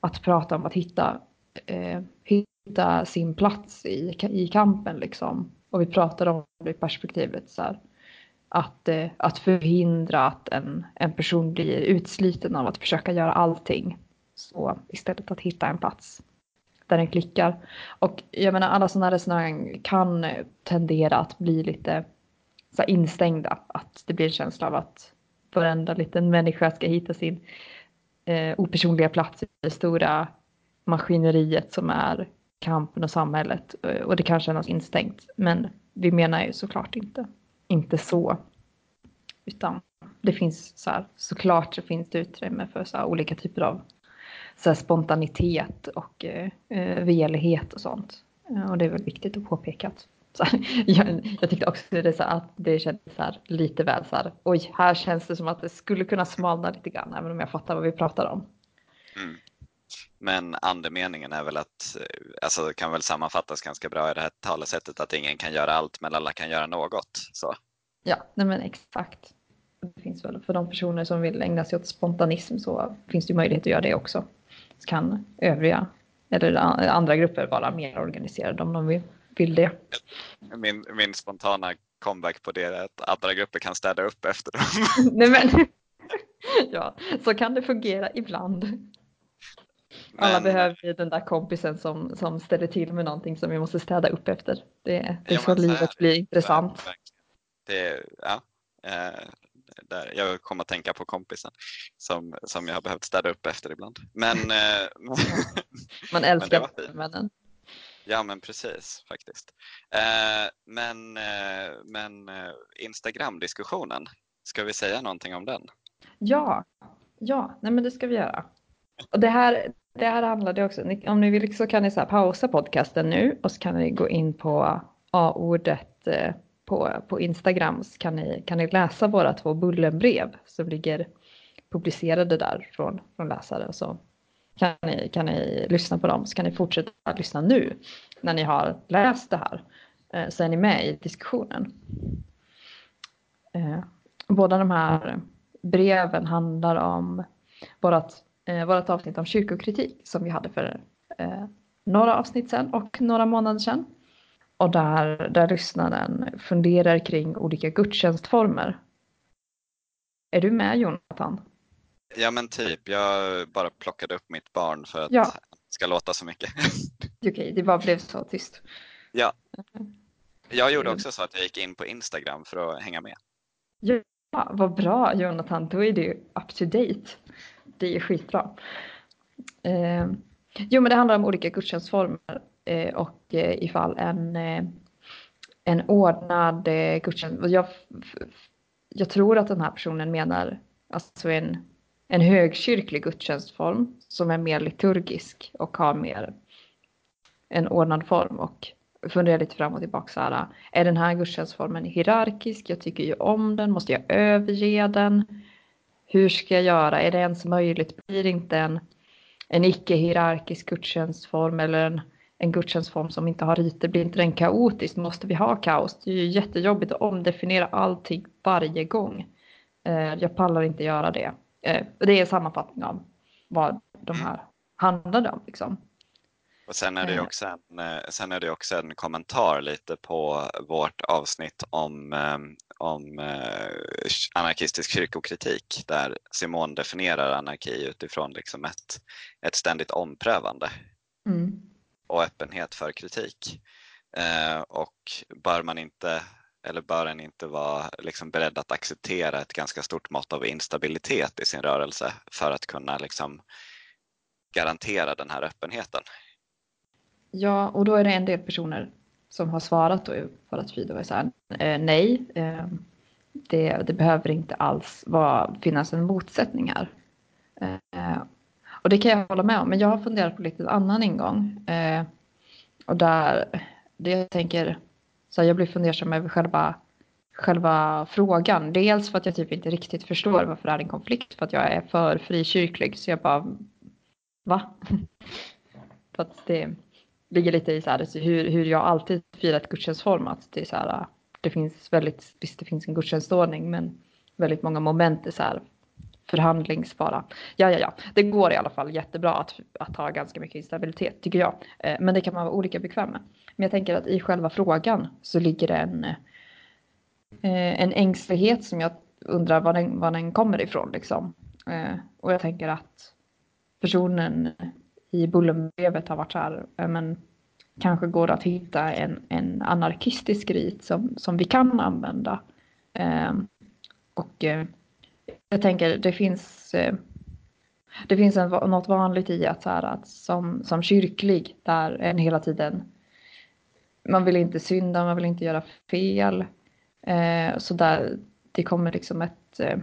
Speaker 2: att prata om att hitta, eh, hitta sin plats i, i kampen liksom. Och vi pratar om det perspektivet så här, att, eh, att förhindra att en, en person blir utsliten av att försöka göra allting. Så istället att hitta en plats där den klickar. Och jag menar alla sådana resonemang kan tendera att bli lite så instängda. Att det blir en känsla av att varenda liten människa ska hitta sin eh, opersonliga plats i det stora maskineriet som är kampen och samhället. Eh, och det kan kännas instängt. Men vi menar ju såklart inte inte så. Utan det finns så här, såklart så finns det utrymme för så här, olika typer av så här, spontanitet och eh, eh velighet och sånt. Eh, och det är väl viktigt att påpeka att så här, [LAUGHS] jag, jag, tyckte också det så att det kändes så här, lite väl så här, oj, här känns det som att det skulle kunna smalna lite grann, även om jag fattar vad vi pratar om.
Speaker 1: Mm. Men andemeningen är väl att, eh, alltså det kan väl sammanfattas ganska bra i det här talesättet att ingen kan göra allt men alla kan göra något. Så.
Speaker 2: Ja, nej men exakt. Det finns väl för de personer som vill ägna sig åt spontanism så finns det möjlighet att göra det också. Så kan övriga eller andra grupper vara mer organiserade om de vill. vill det.
Speaker 4: Min, min spontana comeback på det är att andra grupper kan städa upp efter dem. [LAUGHS]
Speaker 2: Nej, men, [LAUGHS] ja, så kan det fungera ibland. Alla
Speaker 4: Men-
Speaker 2: behöver ju den där kompisen som, som ställer till med någonting som vi måste städa upp efter. Det, det
Speaker 4: Ja, men är
Speaker 2: livet
Speaker 4: det.
Speaker 2: blir intressant.
Speaker 4: Det, ja, eh, där, jag kommer att tänka på kompisen som, som jag har behövt städa upp efter ibland. Men, eh, [LAUGHS]
Speaker 2: Man [LAUGHS] älskar
Speaker 4: fint.
Speaker 2: männen.
Speaker 4: ja men precis faktiskt. Eh, men eh, men eh, Instagram-diskussionen, ska vi säga någonting om den?
Speaker 2: Ja, ja, nej men det ska vi göra. Och det här, det här handlade också, om ni vill så kan ni så här pausa podcasten nu och så kan ni gå in på A-ordet eh, på, på Instagram så kan ni, kan ni läsa våra två Bullenbrev som ligger publicerade där från, från läsare. Och så kan ni, kan ni lyssna på dem så kan ni fortsätta att lyssna nu när ni har läst det här. Eh, så är ni med i diskussionen. Eh, båda de här breven handlar om vårt, eh, vårt avsnitt om kyrkokritik som vi hade för eh, några avsnitt sedan och några månader sedan. Och där, där lyssnaren funderar kring olika gudstjänstformer. Är du med Jonathan?
Speaker 4: Ja men typ, jag bara plockade upp mitt barn för att
Speaker 2: Ja.
Speaker 4: det ska låta så mycket. [LAUGHS]
Speaker 2: Okej, det bara blev så tyst.
Speaker 4: ja. Jag gjorde
Speaker 2: Mm.
Speaker 4: också så att jag gick in på Instagram för att hänga med.
Speaker 2: Ja, vad bra Jonathan, då är du up to date. Det är skitbra. Eh, jo, men det handlar om olika gudstjänstformer eh, och eh, ifall en, eh, en ordnad eh, gudstjänst. Jag, jag tror att den här personen menar alltså en, en högkyrklig gudstjänstform som är mer liturgisk och har mer en ordnad form och funderar lite fram och tillbaka så här. Är den här gudstjänstformen hierarkisk? Jag tycker ju om den. Måste jag överge den? Hur ska jag göra? Är det ens möjligt? Blir det inte en, en icke-hierarkisk gudstjänstform eller en, en gudstjänstform som inte har riter? Blir inte den kaotisk? Måste vi ha kaos? Det är ju jättejobbigt att omdefiniera allting varje gång. Eh, Jag pallar inte göra det. Eh, Det är en sammanfattning av vad de här handlade om. Liksom.
Speaker 4: Och sen är det
Speaker 2: Eh.
Speaker 4: också en, sen är det också en kommentar lite på vårt avsnitt om, om eh, anarkistisk kyrkokritik där Simon definierar anarki utifrån liksom ett, ett ständigt omprövande
Speaker 2: Mm.
Speaker 4: och öppenhet för kritik. Eh, och bör man inte eller bör en inte vara liksom beredd att acceptera ett ganska stort mått av instabilitet i sin rörelse för att kunna liksom garantera den här öppenheten?
Speaker 2: Ja, och då är det en del personer som har svarat då för att vi då är så här, eh, nej, eh, det, det behöver inte alls vara, finnas en motsättning här. Eh, och det kan jag hålla med om, men jag har funderat på lite annan ingång. Eh, och där, det jag tänker, så här, jag blir fundersam över själva, själva frågan. Dels för att jag typ inte riktigt förstår varför det är en konflikt, för att jag är för frikyrklig, så jag bara, va? [LAUGHS] för att det ligger lite i så här, alltså hur, hur jag alltid firat gudstjänstformat. Det, är så här, äh, det finns väldigt, visst det finns en gudstjänstordning men väldigt många moment är så här förhandlingsbara. Ja, ja, ja, det går i alla fall jättebra att, att ha ganska mycket instabilitet tycker jag. Eh, men det kan man vara olika bekväm med. Men jag tänker att i själva frågan så ligger det en, eh, en ängslighet som jag undrar var den, var den kommer ifrån. Liksom. Eh, och jag tänker att personen i Bullenbrevet har varit så här, eh, men kanske går det att hitta en, en anarkistisk rit som, som vi kan använda. Eh, och eh, jag tänker det finns, eh, det finns en, något vanligt i att, så här, att som, som kyrklig där en hela tiden man vill inte synda, man vill inte göra fel. Eh, så där det kommer liksom ett eh,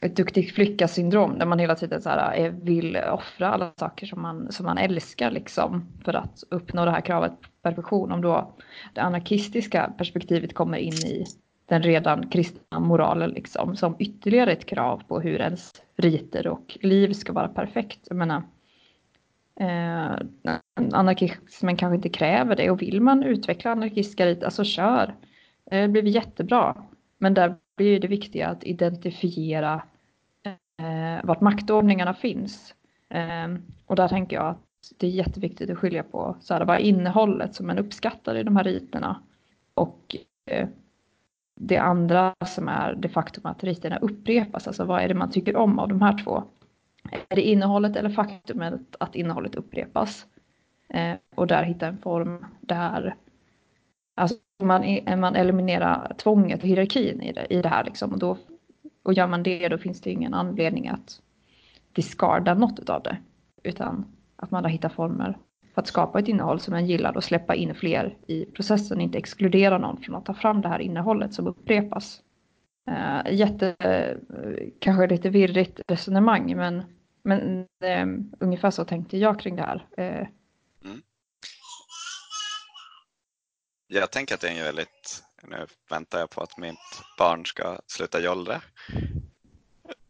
Speaker 2: ett duktig flicka-syndrom där man hela tiden så här, är, vill offra alla saker som man, som man älskar liksom, för att uppnå det här kravet på perfektion. Om då det anarkistiska perspektivet kommer in i den redan kristna moralen liksom, som ytterligare ett krav på hur ens riter och liv ska vara perfekt. Jag menar, eh, anarkismen kanske inte kräver det och vill man utveckla anarkistiska riter, alltså kör. Eh, det blir jättebra. Men där blir det viktiga att identifiera eh, vart maktordningarna finns. Eh, och där tänker jag att det är jätteviktigt att skilja på så här, vad är innehållet som man uppskattar i de här riterna och eh, det andra som är det faktum att riterna upprepas. Alltså vad är det man tycker om av de här två? Är det innehållet eller faktumet att innehållet upprepas? Eh, och där hitta en form där alltså man, man eliminerar tvånget och hierarkin i det, i det här. Liksom. Och, då, och gör man det då finns det ingen anledning att discarda något av det. Utan att man har hittat former för att skapa ett innehåll som man gillar och släppa in fler i processen, inte exkludera någon från att ta fram det här innehållet som upprepas. Uh, jätte, uh, kanske lite virrigt resonemang, men, men uh, ungefär så tänkte jag kring det här.
Speaker 4: Jag tänker att det är en väldigt, nu väntar jag på att mitt barn ska sluta jollra.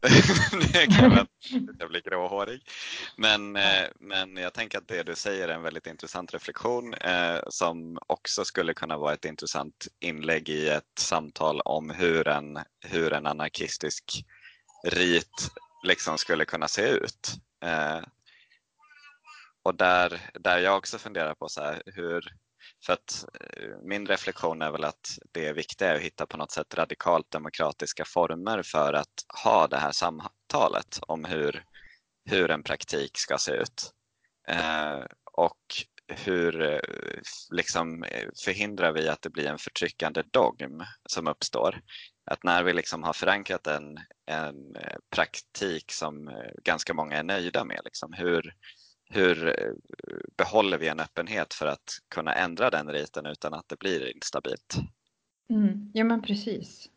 Speaker 4: [LAUGHS] det kan vara jag blir gråhårig. Men, eh, men jag tänker att det du säger är en väldigt intressant reflektion eh, som också skulle kunna vara ett intressant inlägg i ett samtal om hur en, hur en anarkistisk rit liksom skulle kunna se ut. Eh, och där, där jag också funderar på så här, hur, för att eh, min reflektion är väl att det viktiga är att hitta på något sätt radikalt demokratiska former för att ha det här samtalet om hur, hur en praktik ska se ut. Eh, och hur eh, liksom, eh, förhindrar vi att det blir en förtryckande dogm som uppstår? Att när vi liksom har förankrat en, en praktik som ganska många är nöjda med, liksom, hur, hur eh, behåller vi en öppenhet för att kunna ändra den riten utan att det blir instabilt?
Speaker 2: Mm, ja men precis.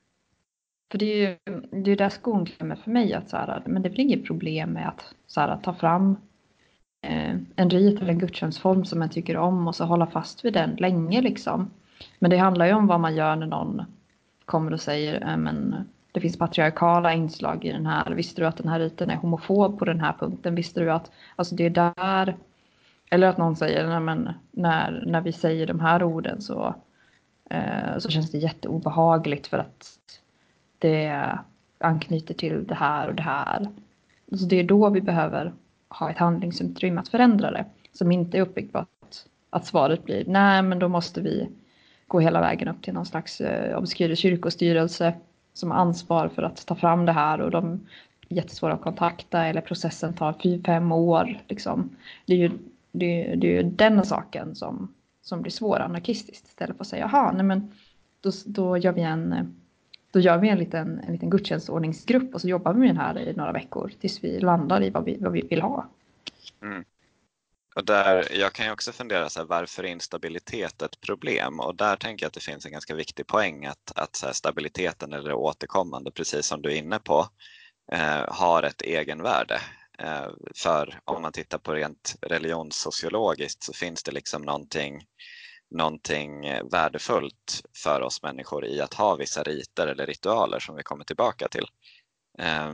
Speaker 2: För det är ju det är där skon klämmer för mig. Att så här, men det är väl inget problem med att, så här, ta fram eh, en rit eller en gudstjänstform som man tycker om och så hålla fast vid den länge. Liksom. Men det handlar ju om vad man gör när någon kommer och säger eh, men det finns patriarkala inslag i den här. Visste du att den här riten är homofob på den här punkten? Visste du att alltså det är där eller att någon säger nej, men när, när vi säger de här orden så, eh, så känns det jätteobehagligt för att det anknyter till det här och det här. Så det är då vi behöver ha ett handlingsutrymme att förändra det som inte är uppbyggt på att, att svaret blir nej men då måste vi gå hela vägen upp till någon slags eh, obskyr kyrkostyrelse som har ansvar för att ta fram det här och de är jättesvåra att kontakta eller processen tar fyra, fem år. Liksom. Det, är ju, det, är, det är ju den saken som, som blir svår anarkistiskt istället för att säga jaha, nej men då, då gör vi en då gör vi en liten, en liten gudstjänstordningsgrupp och så jobbar vi med den här i några veckor tills vi landar i vad vi, vad vi vill ha.
Speaker 4: Mm. Och där, jag kan ju också fundera så här, varför är instabilitet ett problem? Och där tänker jag att det finns en ganska viktig poäng att, att så här, stabiliteten eller återkommande, precis som du är inne på, eh, har ett egenvärde. Eh, för om man tittar på rent religionssociologiskt så finns det liksom någonting, någonting värdefullt för oss människor i att ha vissa riter eller ritualer som vi kommer tillbaka till. Eh,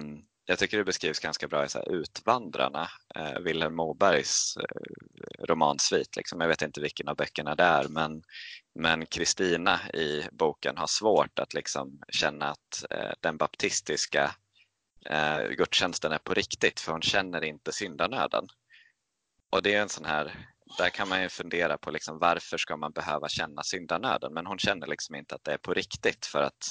Speaker 4: jag tycker det beskrivs ganska bra i så Utvandrarna, eh, Vilhelm Mobergs eh, romansvit. Liksom. Jag vet inte vilken av böckerna det är men men Kristina i boken har svårt att liksom känna att eh, den baptistiska eh, gudstjänsten är på riktigt för hon känner inte syndanöden. Och det är en sån här, där kan man ju fundera på liksom, varför ska man behöva känna syndanöden men hon känner liksom inte att det är på riktigt för att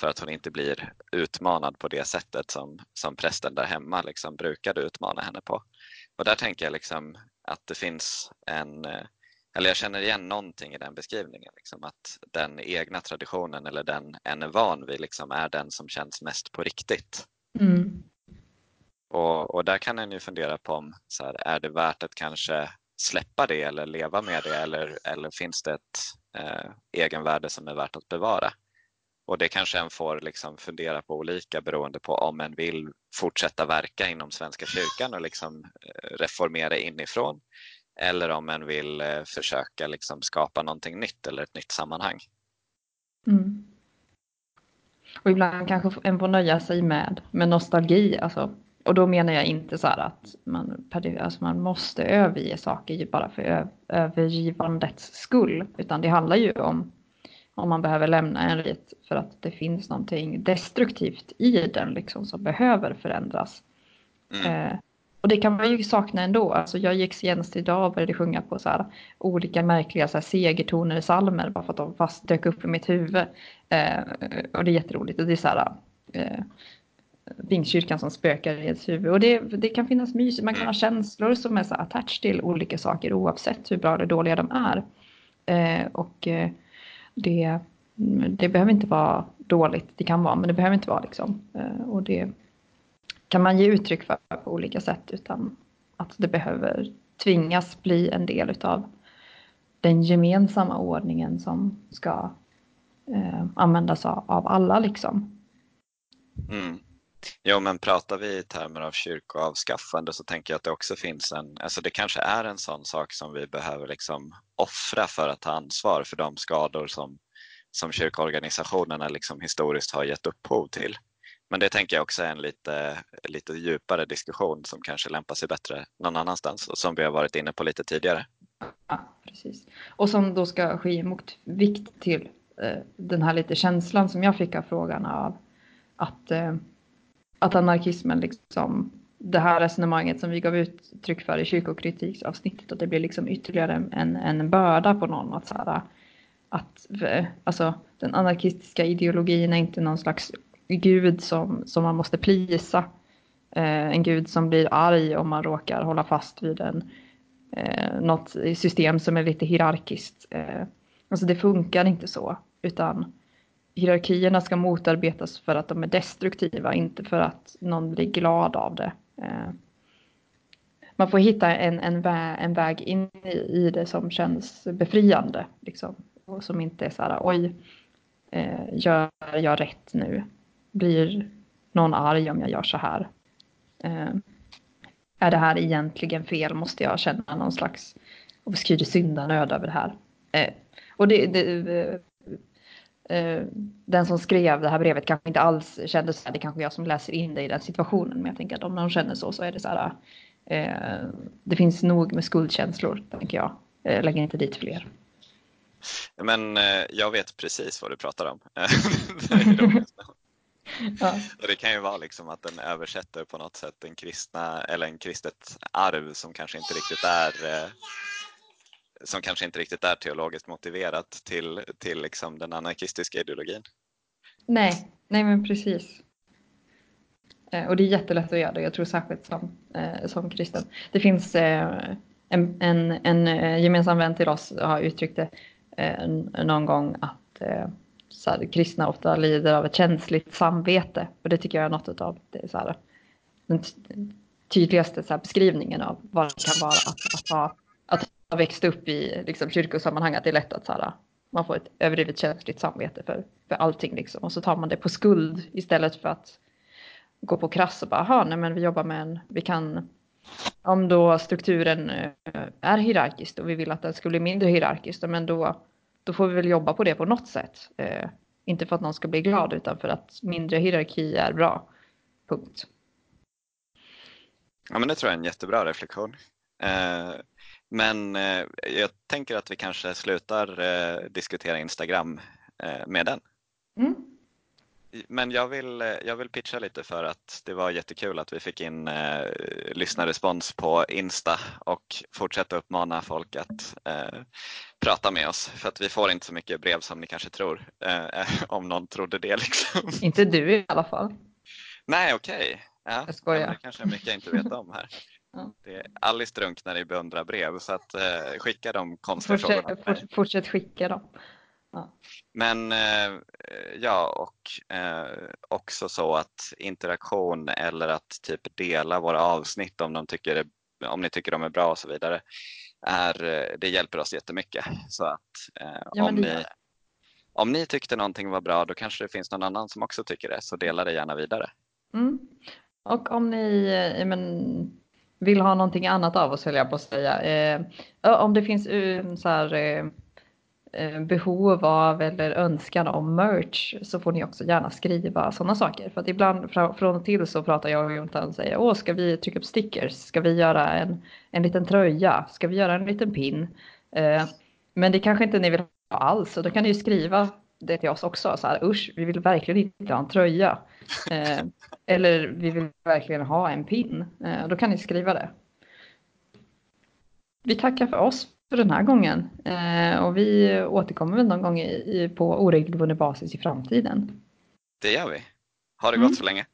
Speaker 4: för att hon inte blir utmanad på det sättet som, som prästen där hemma liksom brukade utmana henne på. Och där tänker jag liksom att det finns en, eller jag känner igen någonting i den beskrivningen, liksom att den egna traditionen eller den en är van vid liksom är den som känns mest på riktigt. Mm. Och, och, där kan en ju fundera på om så här, är det värt att kanske släppa det eller leva med det eller, eller finns det ett eh, egenvärde som är värt att bevara? Och det kanske en får liksom fundera på olika beroende på om en vill fortsätta verka inom Svenska kyrkan och liksom eh, reformera inifrån eller om en vill eh, försöka liksom skapa någonting nytt eller ett nytt sammanhang.
Speaker 2: Mm. Och ibland kanske en får nöja sig med, med nostalgi. Alltså. Och då menar jag inte så att man, alltså man måste överge saker bara för övergivandets skull. Utan det handlar ju om om man behöver lämna en rit för att det finns någonting destruktivt i den liksom som behöver förändras. Mm. Eh, och det kan man ju sakna ändå. Alltså jag gick senast idag och började sjunga på så här, olika märkliga så här, segertoner i salmer bara för att de fast dök upp i mitt huvud. Eh, och det är jätteroligt. Och det är så här, eh, Pingstkyrkan som spökar i ens huvud. Och det, det kan finnas mys. Man kan ha känslor som är så attached till olika saker oavsett hur bra eller dåliga de är. Eh, och eh, det, mm, det behöver inte vara dåligt. Det kan vara, men det behöver inte vara liksom. Eh, och det kan man ge uttryck för på olika sätt utan att det behöver tvingas bli en del av den gemensamma ordningen som ska eh, användas av, av alla liksom.
Speaker 4: Mm. Jo, men pratar vi i termer av kyrkoavskaffande så tänker jag att det också finns en, alltså det kanske är en sån sak som vi behöver liksom offra för att ta ansvar för de skador som, som kyrkoorganisationerna liksom historiskt har gett upphov till. Men det tänker jag också är en lite, lite djupare diskussion som kanske lämpar sig bättre någon annanstans och som vi har varit inne på lite tidigare.
Speaker 2: Ja, precis. Och som då ska ske mot vikt till eh, den här lite känslan som jag fick av frågan av att eh, att anarkismen liksom det här resonemanget som vi gav uttryck för i kyrkokritiksavsnittet, att det blir liksom ytterligare en, en börda på någon. Att, så här, att alltså, den anarkistiska ideologin är inte någon slags gud som, som man måste plisa. Eh, en gud som blir arg om man råkar hålla fast vid en, eh, något system som är lite hierarkiskt. Eh, alltså det funkar inte så, utan hierarkierna ska motarbetas för att de är destruktiva, inte för att någon blir glad av det. Eh, man får hitta en, en, vä en väg in i, i, det som känns befriande. Liksom. Och som inte är så här, oj, eh, gör jag rätt nu? Blir någon arg om jag gör så här? Eh, är det här egentligen fel? Måste jag känna någon slags obskyr syndanöd över det här? och det, det, den som skrev det här brevet kanske inte alls kände så här, det kanske jag som läser in det i den situationen, men jag tänker att om någon känner så så är det så här, eh, det finns nog med skuldkänslor, tänker jag. Eh, lägg inte dit fler.
Speaker 4: Men eh, jag vet precis vad du pratar om. [LAUGHS] ja. Det kan ju vara liksom att den översätter på något sätt en kristna eller en kristet arv som kanske inte riktigt är eh, som kanske inte riktigt är teologiskt motiverat till, till liksom den anarkistiska ideologin.
Speaker 2: Nej, nej men precis. Eh, och det är jättelätt att göra det, jag tror särskilt som, eh, som kristen. Det finns eh, en, en, en gemensam vän till oss har uttryckt det någon gång att så här, kristna ofta lider av ett känsligt samvete. Och det tycker jag är något av det, så här, den tydligaste så här, beskrivningen av vad det kan vara att, att, ha, att har växt upp i liksom, kyrkosammanhang att det är lätt att så här, man får ett överdrivet känsligt samvete för, för allting. Liksom. Och så tar man det på skuld istället för att gå på krass och bara, aha, nej men vi jobbar med en, vi kan, om då strukturen eh, är hierarkisk och vi vill att den ska bli mindre hierarkisk, men då, då får vi väl jobba på det på något sätt. Eh, inte för att någon ska bli glad utan för att mindre hierarki är bra. Punkt.
Speaker 4: Ja men det tror jag är en jättebra reflektion. Eh, men eh, jag tänker att vi kanske slutar eh, diskutera Instagram eh, med den. Mm. Men jag vill, eh, jag vill pitcha lite för att det var jättekul att vi fick in eh, lyssnarrespons på Insta och fortsätta uppmana folk att eh, prata med oss för att vi får inte så mycket brev som ni kanske tror, eh, [LAUGHS] om någon trodde det. Liksom.
Speaker 2: Inte du i alla fall.
Speaker 4: Nej, okej. Okay. Ja,
Speaker 2: jag skojar.
Speaker 4: Det kanske är mycket jag inte vet om här. Ja. Det, Alice drunknar i beundrarbrev så att, eh, skicka de konstiga
Speaker 2: fortsätt, frågorna. Fortsätt skicka dem.
Speaker 4: Ja. Men eh, ja, och eh, också så att interaktion eller att typ dela våra avsnitt om, de tycker, om ni tycker de är bra och så vidare. Är, eh, det hjälper oss jättemycket. Så att eh, ja, om, ni, om ni tyckte någonting var bra då kanske det finns någon annan som också tycker det så dela det gärna vidare.
Speaker 2: Mm. Och om ni eh, men, vill ha någonting annat av oss höll jag på att säga. Eh, om det finns uh, så här, eh, eh, behov av eller önskan om merch så får ni också gärna skriva sådana saker. För att ibland från och till så pratar jag och Jontan och säger åh ska vi trycka upp stickers? Ska vi göra en, en liten tröja? Ska vi göra en liten pin? Eh, men det kanske inte ni vill ha alls och då kan ni ju skriva det till oss också. Så här, usch, vi vill verkligen inte ha en tröja. [LAUGHS] Eh, eller vi vill verkligen ha en pin. Eh, då kan ni skriva det. Vi tackar för oss för den här gången eh, och vi återkommer väl någon gång i, på oregelbunden basis i framtiden.
Speaker 1: Det gör vi. Ha det gott mm. så länge.